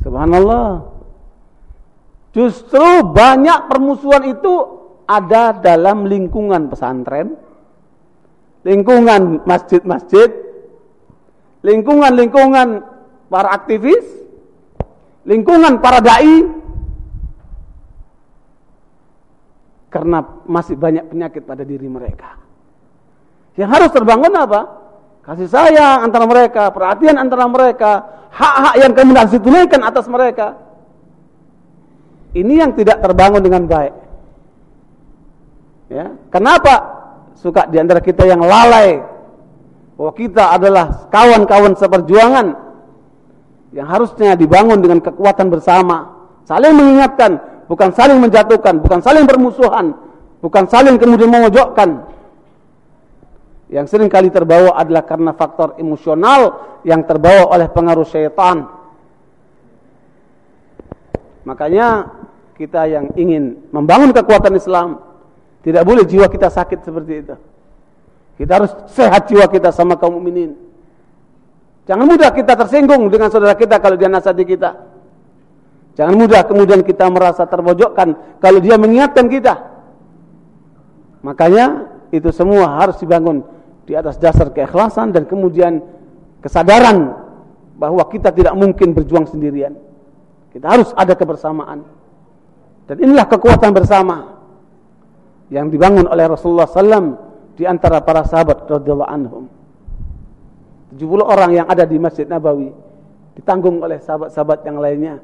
Subhanallah. Justru banyak permusuhan itu ada dalam lingkungan pesantren, lingkungan masjid-masjid, lingkungan-lingkungan para aktivis, lingkungan para dai karena masih banyak penyakit pada diri mereka. Yang harus terbangun apa? Kasih sayang antara mereka, perhatian antara mereka, hak-hak yang kemudian ditunaikan atas mereka. Ini yang tidak terbangun dengan baik. Ya, kenapa suka di antara kita yang lalai. Bahwa kita adalah kawan-kawan seperjuangan. Yang harusnya dibangun dengan kekuatan bersama, saling mengingatkan, bukan saling menjatuhkan, bukan saling bermusuhan, bukan saling kemudian memojokkan. Yang sering kali terbawa adalah karena faktor emosional yang terbawa oleh pengaruh syaitan. Makanya kita yang ingin membangun kekuatan Islam tidak boleh jiwa kita sakit seperti itu. Kita harus sehat jiwa kita sama kaum mukminin. Jangan mudah kita tersinggung dengan saudara kita kalau dia nasihati kita. Jangan mudah kemudian kita merasa terpojokkan kalau dia mengingatkan kita. Makanya itu semua harus dibangun di atas dasar keikhlasan dan kemudian kesadaran bahwa kita tidak mungkin berjuang sendirian. Kita harus ada kebersamaan. Dan inilah kekuatan bersama yang dibangun oleh Rasulullah SAW di antara para sahabat radhiyallahu anhum. 70 orang yang ada di Masjid Nabawi ditanggung oleh sahabat-sahabat yang lainnya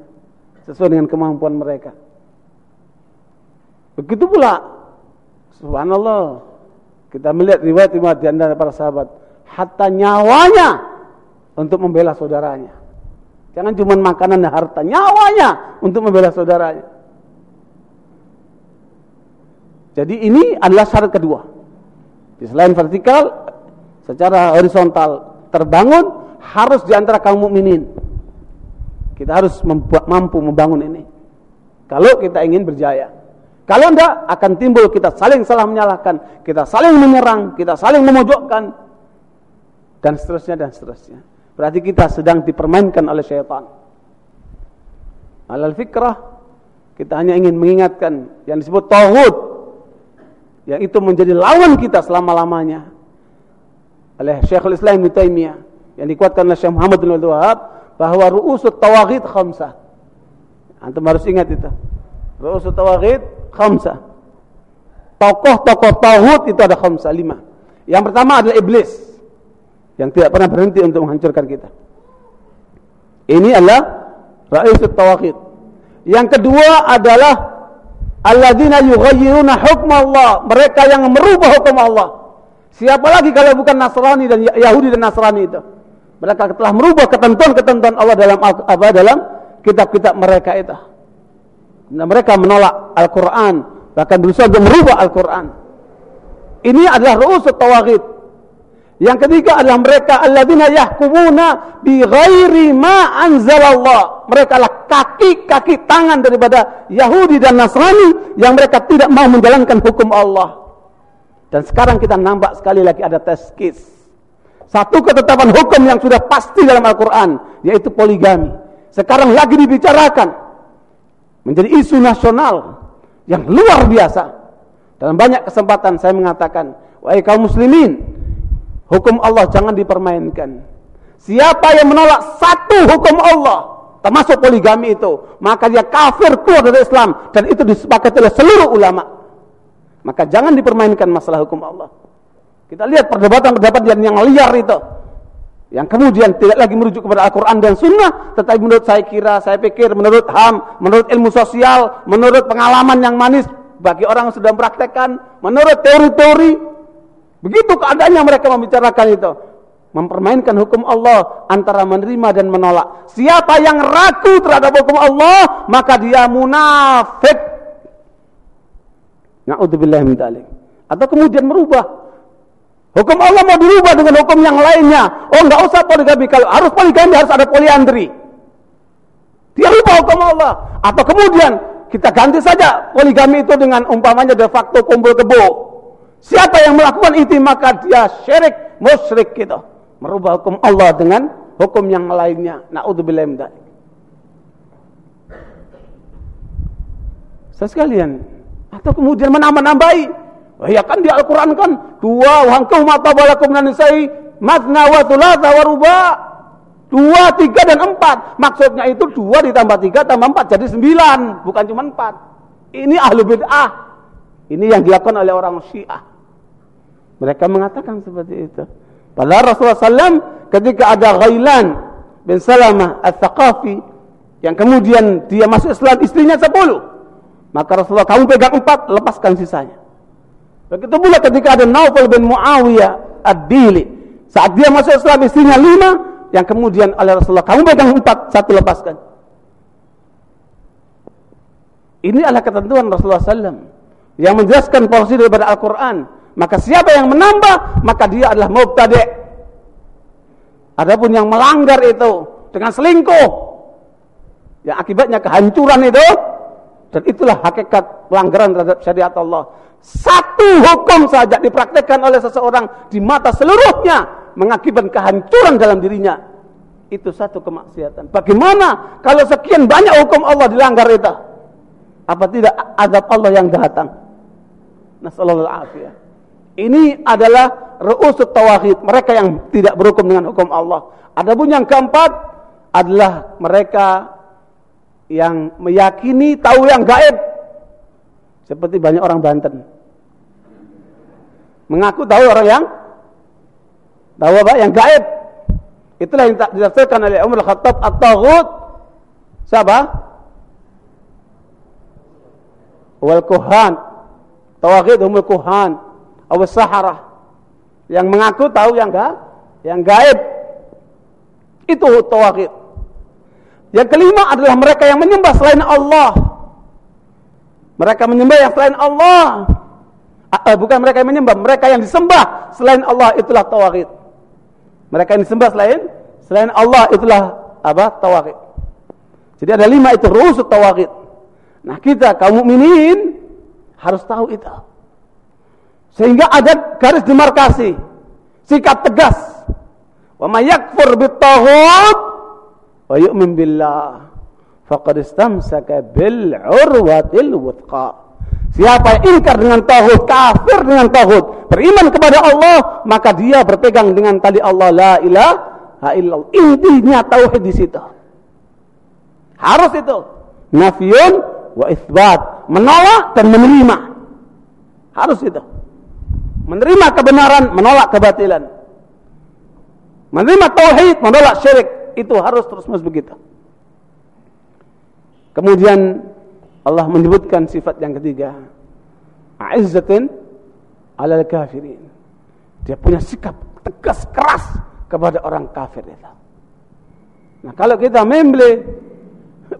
sesuai dengan kemampuan mereka. Begitu pula subhanallah kita melihat riwayat-riwayat di antara para sahabat hatta nyawanya untuk membela saudaranya. Jangan cuma makanan dan harta, nyawanya untuk membela saudaranya. Jadi ini adalah syarat kedua. Di selain vertikal, secara horizontal terbangun harus di antara kaum mukminin. Kita harus mampu membangun ini. Kalau kita ingin berjaya. Kalau tidak akan timbul kita saling salah menyalahkan, kita saling menyerang, kita saling memojokkan dan seterusnya dan seterusnya. Berarti kita sedang dipermainkan oleh syaitan. Alal fikrah kita hanya ingin mengingatkan yang disebut tauhid yang itu menjadi lawan kita selama-lamanya oleh Syekhul Islam Ibnu Taimiyah yang dikuatkan oleh Syekh Muhammad bin Abdul Wahab bahwa ru'usut tawaghid khamsah. Antum harus ingat itu. Ru'usut tawaghid khamsah. Tokoh-tokoh tauhid itu ada khamsah, lima. Yang pertama adalah iblis yang tidak pernah berhenti untuk menghancurkan kita. Ini adalah ra'isut tawaghid. Yang kedua adalah alladzina yughayyiruna hukm Allah, mereka yang merubah hukum Allah. Siapa lagi kalau bukan Nasrani dan Yahudi dan Nasrani itu? Mereka telah merubah ketentuan-ketentuan Allah dalam apa dalam kitab-kitab mereka itu. Dan mereka menolak Al-Qur'an, bahkan berusaha untuk merubah Al-Qur'an. Ini adalah ru'usut tawaghid. Yang ketiga adalah mereka alladzina yahkumuna bi ghairi ma anzalallah. Mereka adalah kaki-kaki tangan daripada Yahudi dan Nasrani yang mereka tidak mau menjalankan hukum Allah. Dan sekarang kita nampak sekali lagi ada teskis. Satu ketetapan hukum yang sudah pasti dalam Al-Quran, yaitu poligami. Sekarang lagi dibicarakan. Menjadi isu nasional yang luar biasa. Dalam banyak kesempatan saya mengatakan, wahai kaum muslimin, Hukum Allah jangan dipermainkan. Siapa yang menolak satu hukum Allah, termasuk poligami itu, maka dia kafir keluar dari Islam dan itu disepakati oleh seluruh ulama. Maka jangan dipermainkan masalah hukum Allah. Kita lihat perdebatan-perdebatan yang liar itu. Yang kemudian tidak lagi merujuk kepada Al-Quran dan Sunnah. Tetapi menurut saya kira, saya pikir, menurut HAM, menurut ilmu sosial, menurut pengalaman yang manis. Bagi orang yang sudah mempraktekkan, menurut teori-teori, Begitu keadaannya mereka membicarakan itu. Mempermainkan hukum Allah antara menerima dan menolak. Siapa yang ragu terhadap hukum Allah, maka dia munafik. Na'udzubillah min Atau kemudian merubah. Hukum Allah mau dirubah dengan hukum yang lainnya. Oh, enggak usah poligami kalau harus poligami harus ada poliandri. Dia rubah hukum Allah. Atau kemudian kita ganti saja poligami itu dengan umpamanya de facto kumpul kebo. Siapa yang melakukan itu maka dia syirik, musyrik gitu. Merubah hukum Allah dengan hukum yang lainnya. Na'udzubillah min Saya sekalian, atau kemudian menambah-nambahi. Wah, ya kan di Al-Quran kan dua wangkuh mata balakum nanisai matna wa thulatha wa ruba. Dua, tiga, dan empat. Maksudnya itu dua ditambah tiga tambah empat jadi sembilan, bukan cuma empat. Ini ahlu bid'ah. Ini yang dilakukan oleh orang Syiah. Mereka mengatakan seperti itu. Padahal Rasulullah SAW ketika ada Ghailan bin Salamah al-Thaqafi yang kemudian dia masuk Islam istrinya sepuluh. Maka Rasulullah kamu pegang empat, lepaskan sisanya. Begitu pula ketika ada Naufal bin Muawiyah ad-Dili. Saat dia masuk Islam istrinya lima, yang kemudian oleh Rasulullah kamu pegang empat, satu lepaskan. Ini adalah ketentuan Rasulullah SAW yang menjelaskan porsi daripada Al-Quran maka siapa yang menambah, maka dia adalah mubtadi'. Adapun yang melanggar itu dengan selingkuh, yang akibatnya kehancuran itu, dan itulah hakikat pelanggaran terhadap syariat Allah. Satu hukum saja dipraktekkan oleh seseorang di mata seluruhnya mengakibatkan kehancuran dalam dirinya. itu satu kemaksiatan. Bagaimana kalau sekian banyak hukum Allah dilanggar itu? Apa tidak azab Allah yang datang? Nasallallahu alaihi Ini adalah ru'usut tawahid, mereka yang tidak berhukum dengan hukum Allah. Adapun yang keempat adalah mereka yang meyakini tahu yang gaib. Seperti banyak orang Banten. Mengaku tahu orang yang tahu apa? Yang gaib. Itulah yang ditafsirkan oleh Umar Khattab at-taghut. Siapa? Wal kuhan. Tawaghid humul kuhan. Awas sahara. Yang mengaku tahu yang ga, yang gaib. Itu tawaghid. Yang kelima adalah mereka yang menyembah selain Allah. Mereka menyembah yang selain Allah. Uh, bukan mereka yang menyembah, mereka yang disembah selain Allah itulah tawaghid. Mereka yang disembah selain selain Allah itulah apa? Tawaghid. Jadi ada lima itu rusuk tawaghid. Nah, kita kaum mukminin harus tahu itu. Sehingga ada garis demarkasi, sikap tegas. Wa may yakfur bitaghut wa yu'min billah faqad istamsaka bil urwatil wuthqa. Siapa yang ingkar dengan tauhid, kafir dengan tauhid, beriman kepada Allah, maka dia berpegang dengan tali Allah la ilaha illallah. Intinya tauhid di situ. Harus itu. Nafiyun wa isbat, menolak dan menerima. Harus itu. Menerima kebenaran, menolak kebatilan. Menerima tauhid, menolak syirik, itu harus terus-menerus begitu. Kemudian Allah menyebutkan sifat yang ketiga. A'izzatin alal kafirin. Dia punya sikap tegas keras kepada orang kafir itu. Nah, kalau kita membeli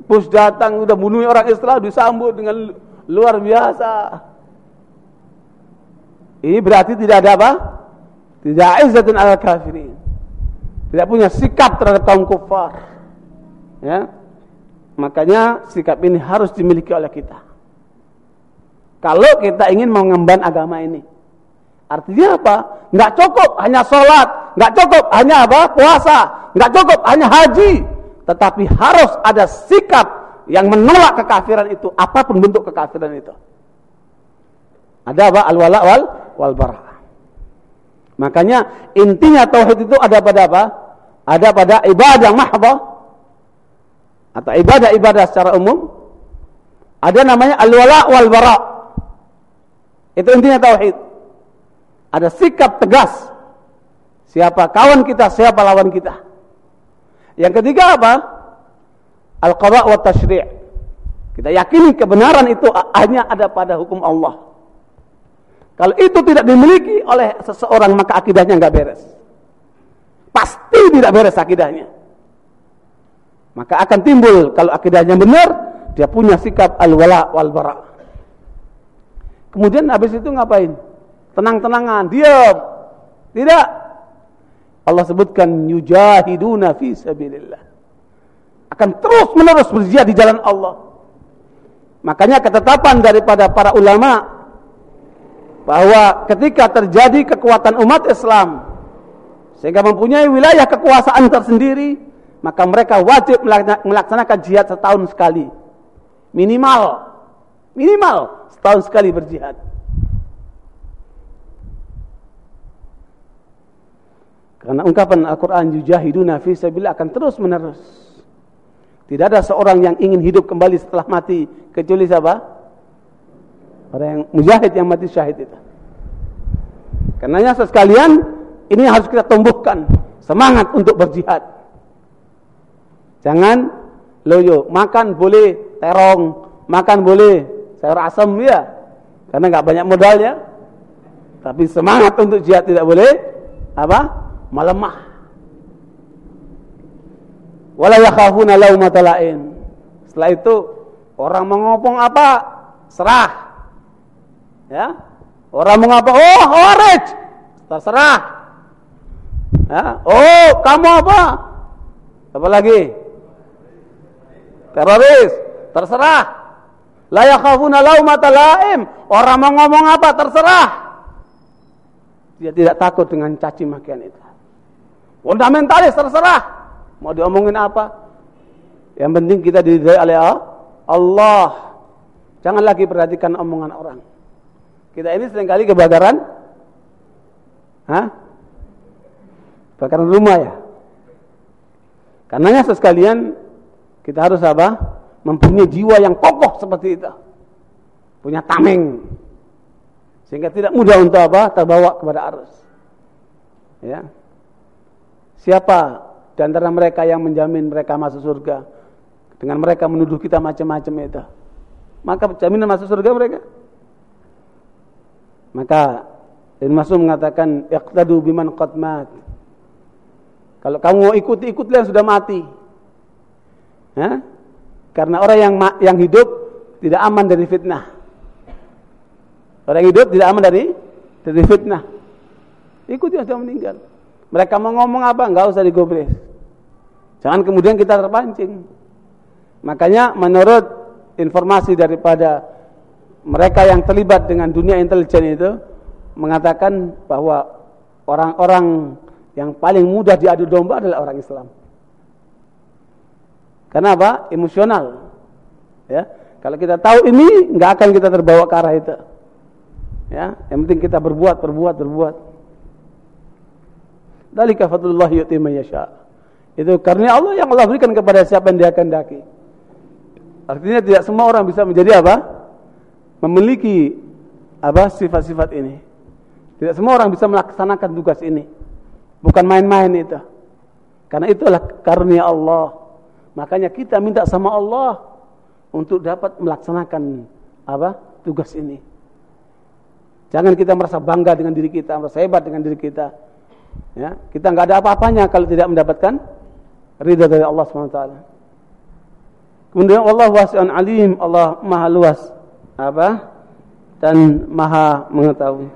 pus datang udah bunuh orang Islam disambut dengan luar biasa. Ini berarti tidak ada apa? Tidak izzatin alal kafirin. Tidak punya sikap terhadap kaum kufar. Ya. Makanya sikap ini harus dimiliki oleh kita. Kalau kita ingin mengemban agama ini. Artinya apa? Nggak cukup hanya sholat. Nggak cukup hanya apa? Puasa. Nggak cukup hanya haji. Tetapi harus ada sikap yang menolak kekafiran itu. Apa pun bentuk kekafiran itu. Ada apa? Al-wala wal, wal bara. Makanya intinya tauhid itu ada pada apa? Ada pada ibadah mahbah atau ibadah-ibadah secara umum ada namanya al-wala wal bara. Itu intinya tauhid. Ada sikap tegas. Siapa kawan kita, siapa lawan kita. Yang ketiga apa? Al-qada wa tashri'. Kita yakini kebenaran itu hanya ada pada hukum Allah. Kalau itu tidak dimiliki oleh seseorang maka akidahnya enggak beres. Pasti tidak beres akidahnya. Maka akan timbul kalau akidahnya benar, dia punya sikap al-wala wal bara. Kemudian habis itu ngapain? Tenang-tenangan, diam. Tidak. Allah sebutkan yujahiduna fi sabilillah. Akan terus-menerus berjihad di jalan Allah. Makanya ketetapan daripada para ulama bahwa ketika terjadi kekuatan umat Islam sehingga mempunyai wilayah kekuasaan tersendiri, maka mereka wajib melaksanakan jihad setahun sekali. Minimal. Minimal setahun sekali berjihad. Karena ungkapan Al-Quran yujahiduna fi sabilillah akan terus menerus. Tidak ada seorang yang ingin hidup kembali setelah mati kecuali siapa? Orang yang mujahid yang mati syahid itu. Karenanya sekalian ini harus kita tumbuhkan semangat untuk berjihad. Jangan loyo, makan boleh terong, makan boleh sayur asam ya. Karena nggak banyak modalnya. Tapi semangat untuk jihad tidak boleh apa? melemah. Wala yakhafuna laumata lain. Setelah itu orang mengopong apa? Serah. Ya. Orang mengapa? Oh, orange. Terserah. Ya. Oh, kamu apa? Apa lagi? teroris, terserah. La yakhafuna laumata laim. Orang mau ngomong apa terserah. Dia tidak takut dengan caci makian itu. Fundamentalis terserah. Mau diomongin apa? Yang penting kita diridhai oleh Allah. Jangan lagi perhatikan omongan orang. Kita ini sering kali kebakaran. Hah? Kebakaran rumah ya. Karenanya sekalian kita harus apa? Mempunyai jiwa yang kokoh seperti itu. Punya tameng. Sehingga tidak mudah untuk apa? Terbawa kepada arus. Ya. Siapa di antara mereka yang menjamin mereka masuk surga? Dengan mereka menuduh kita macam-macam itu. Maka jaminan masuk surga mereka. Maka Ibn Mas'ud mengatakan iqtadu biman qad mat. Kalau kamu mau ikuti ikutlah yang sudah mati. Ya? Karena orang yang yang hidup tidak aman dari fitnah. Orang yang hidup tidak aman dari dari fitnah. Ikuti yang sudah meninggal. Mereka mau ngomong apa enggak usah digobres. Jangan kemudian kita terpancing. Makanya menurut informasi daripada mereka yang terlibat dengan dunia intelijen itu mengatakan bahwa orang-orang yang paling mudah diadu domba adalah orang Islam. Kenapa? Emosional. Ya. Kalau kita tahu ini, nggak akan kita terbawa ke arah itu. Ya, yang penting kita berbuat, berbuat, berbuat. Dalika fadlullah yu'ti. Itu karena Allah yang Allah berikan kepada siapa yang dia kehendaki. Artinya tidak semua orang bisa menjadi apa? Memiliki apa sifat-sifat ini. Tidak semua orang bisa melaksanakan tugas ini. Bukan main-main itu. Karena itulah karunia Allah. Makanya kita minta sama Allah untuk dapat melaksanakan apa? tugas ini. Jangan kita merasa bangga dengan diri kita, merasa hebat dengan diri kita. Ya, kita nggak ada apa-apanya kalau tidak mendapatkan ridha dari Allah SWT. Kemudian Allah wasi'an alim, Allah maha luas apa? dan maha mengetahui.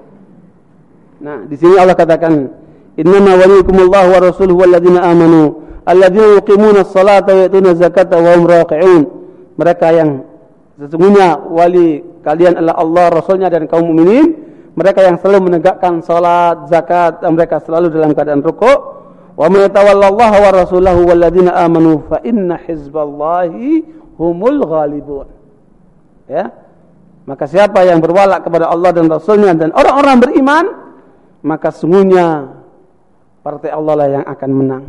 Nah, di sini Allah katakan Innama waliyukumullahu wa rasuluhu walladzina amanu alladzina yuqimuna as-salata wa yatuna zakata wa hum raqi'un. Mereka yang sesungguhnya wali kalian adalah Allah Rasulnya dan kaum mukminin. Mereka yang selalu menegakkan salat, zakat, dan mereka selalu dalam keadaan rukuk. Wa man yatawallallaha wa rasulahu walladzina amanu fa inna hizballahi humul ghalibun. Ya. Maka siapa yang berwala kepada Allah dan Rasulnya dan orang-orang beriman, maka sungguhnya partai Allah lah yang akan menang.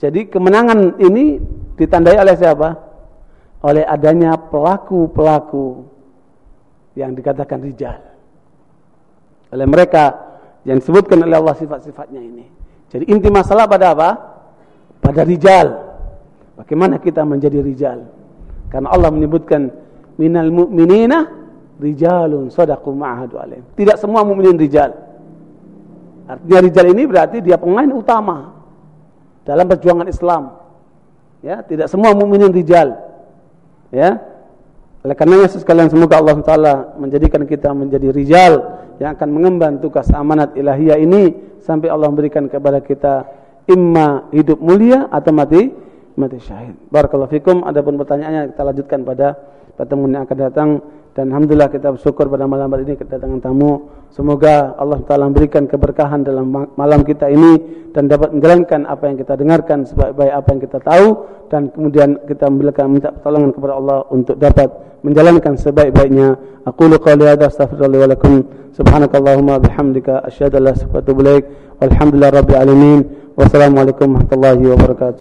Jadi kemenangan ini ditandai oleh siapa? Oleh adanya pelaku-pelaku yang dikatakan rijal. Oleh mereka yang disebutkan oleh Allah sifat-sifatnya ini. Jadi inti masalah pada apa? Pada rijal. Bagaimana kita menjadi rijal? Karena Allah menyebutkan minal mu'minina rijalun sadaqu ma'ahadu alaihim. Tidak semua mukminin rijal. Artinya rijal ini berarti dia pemain utama dalam perjuangan Islam. Ya, tidak semua mukminin rijal. Ya. Oleh karenanya sekalian semoga Allah Taala menjadikan kita menjadi rijal yang akan mengemban tugas amanat ilahiyah ini sampai Allah memberikan kepada kita imma hidup mulia atau mati mati syahid. Barakallahu fikum. Adapun pertanyaannya kita lanjutkan pada pertemuan yang akan datang. Dan Alhamdulillah kita bersyukur pada malam hari ini kedatangan tamu. Semoga Allah Ta'ala memberikan keberkahan dalam malam kita ini. Dan dapat menjalankan apa yang kita dengarkan sebaik-baik apa yang kita tahu. Dan kemudian kita memberikan minta pertolongan kepada Allah untuk dapat menjalankan sebaik-baiknya. Aku luka lihada astagfirullah wa lakum. Subhanakallahumma bihamdika asyhadu an la ilaha illa anta Walhamdulillah rabbil alamin. Wassalamualaikum warahmatullahi wabarakatuh.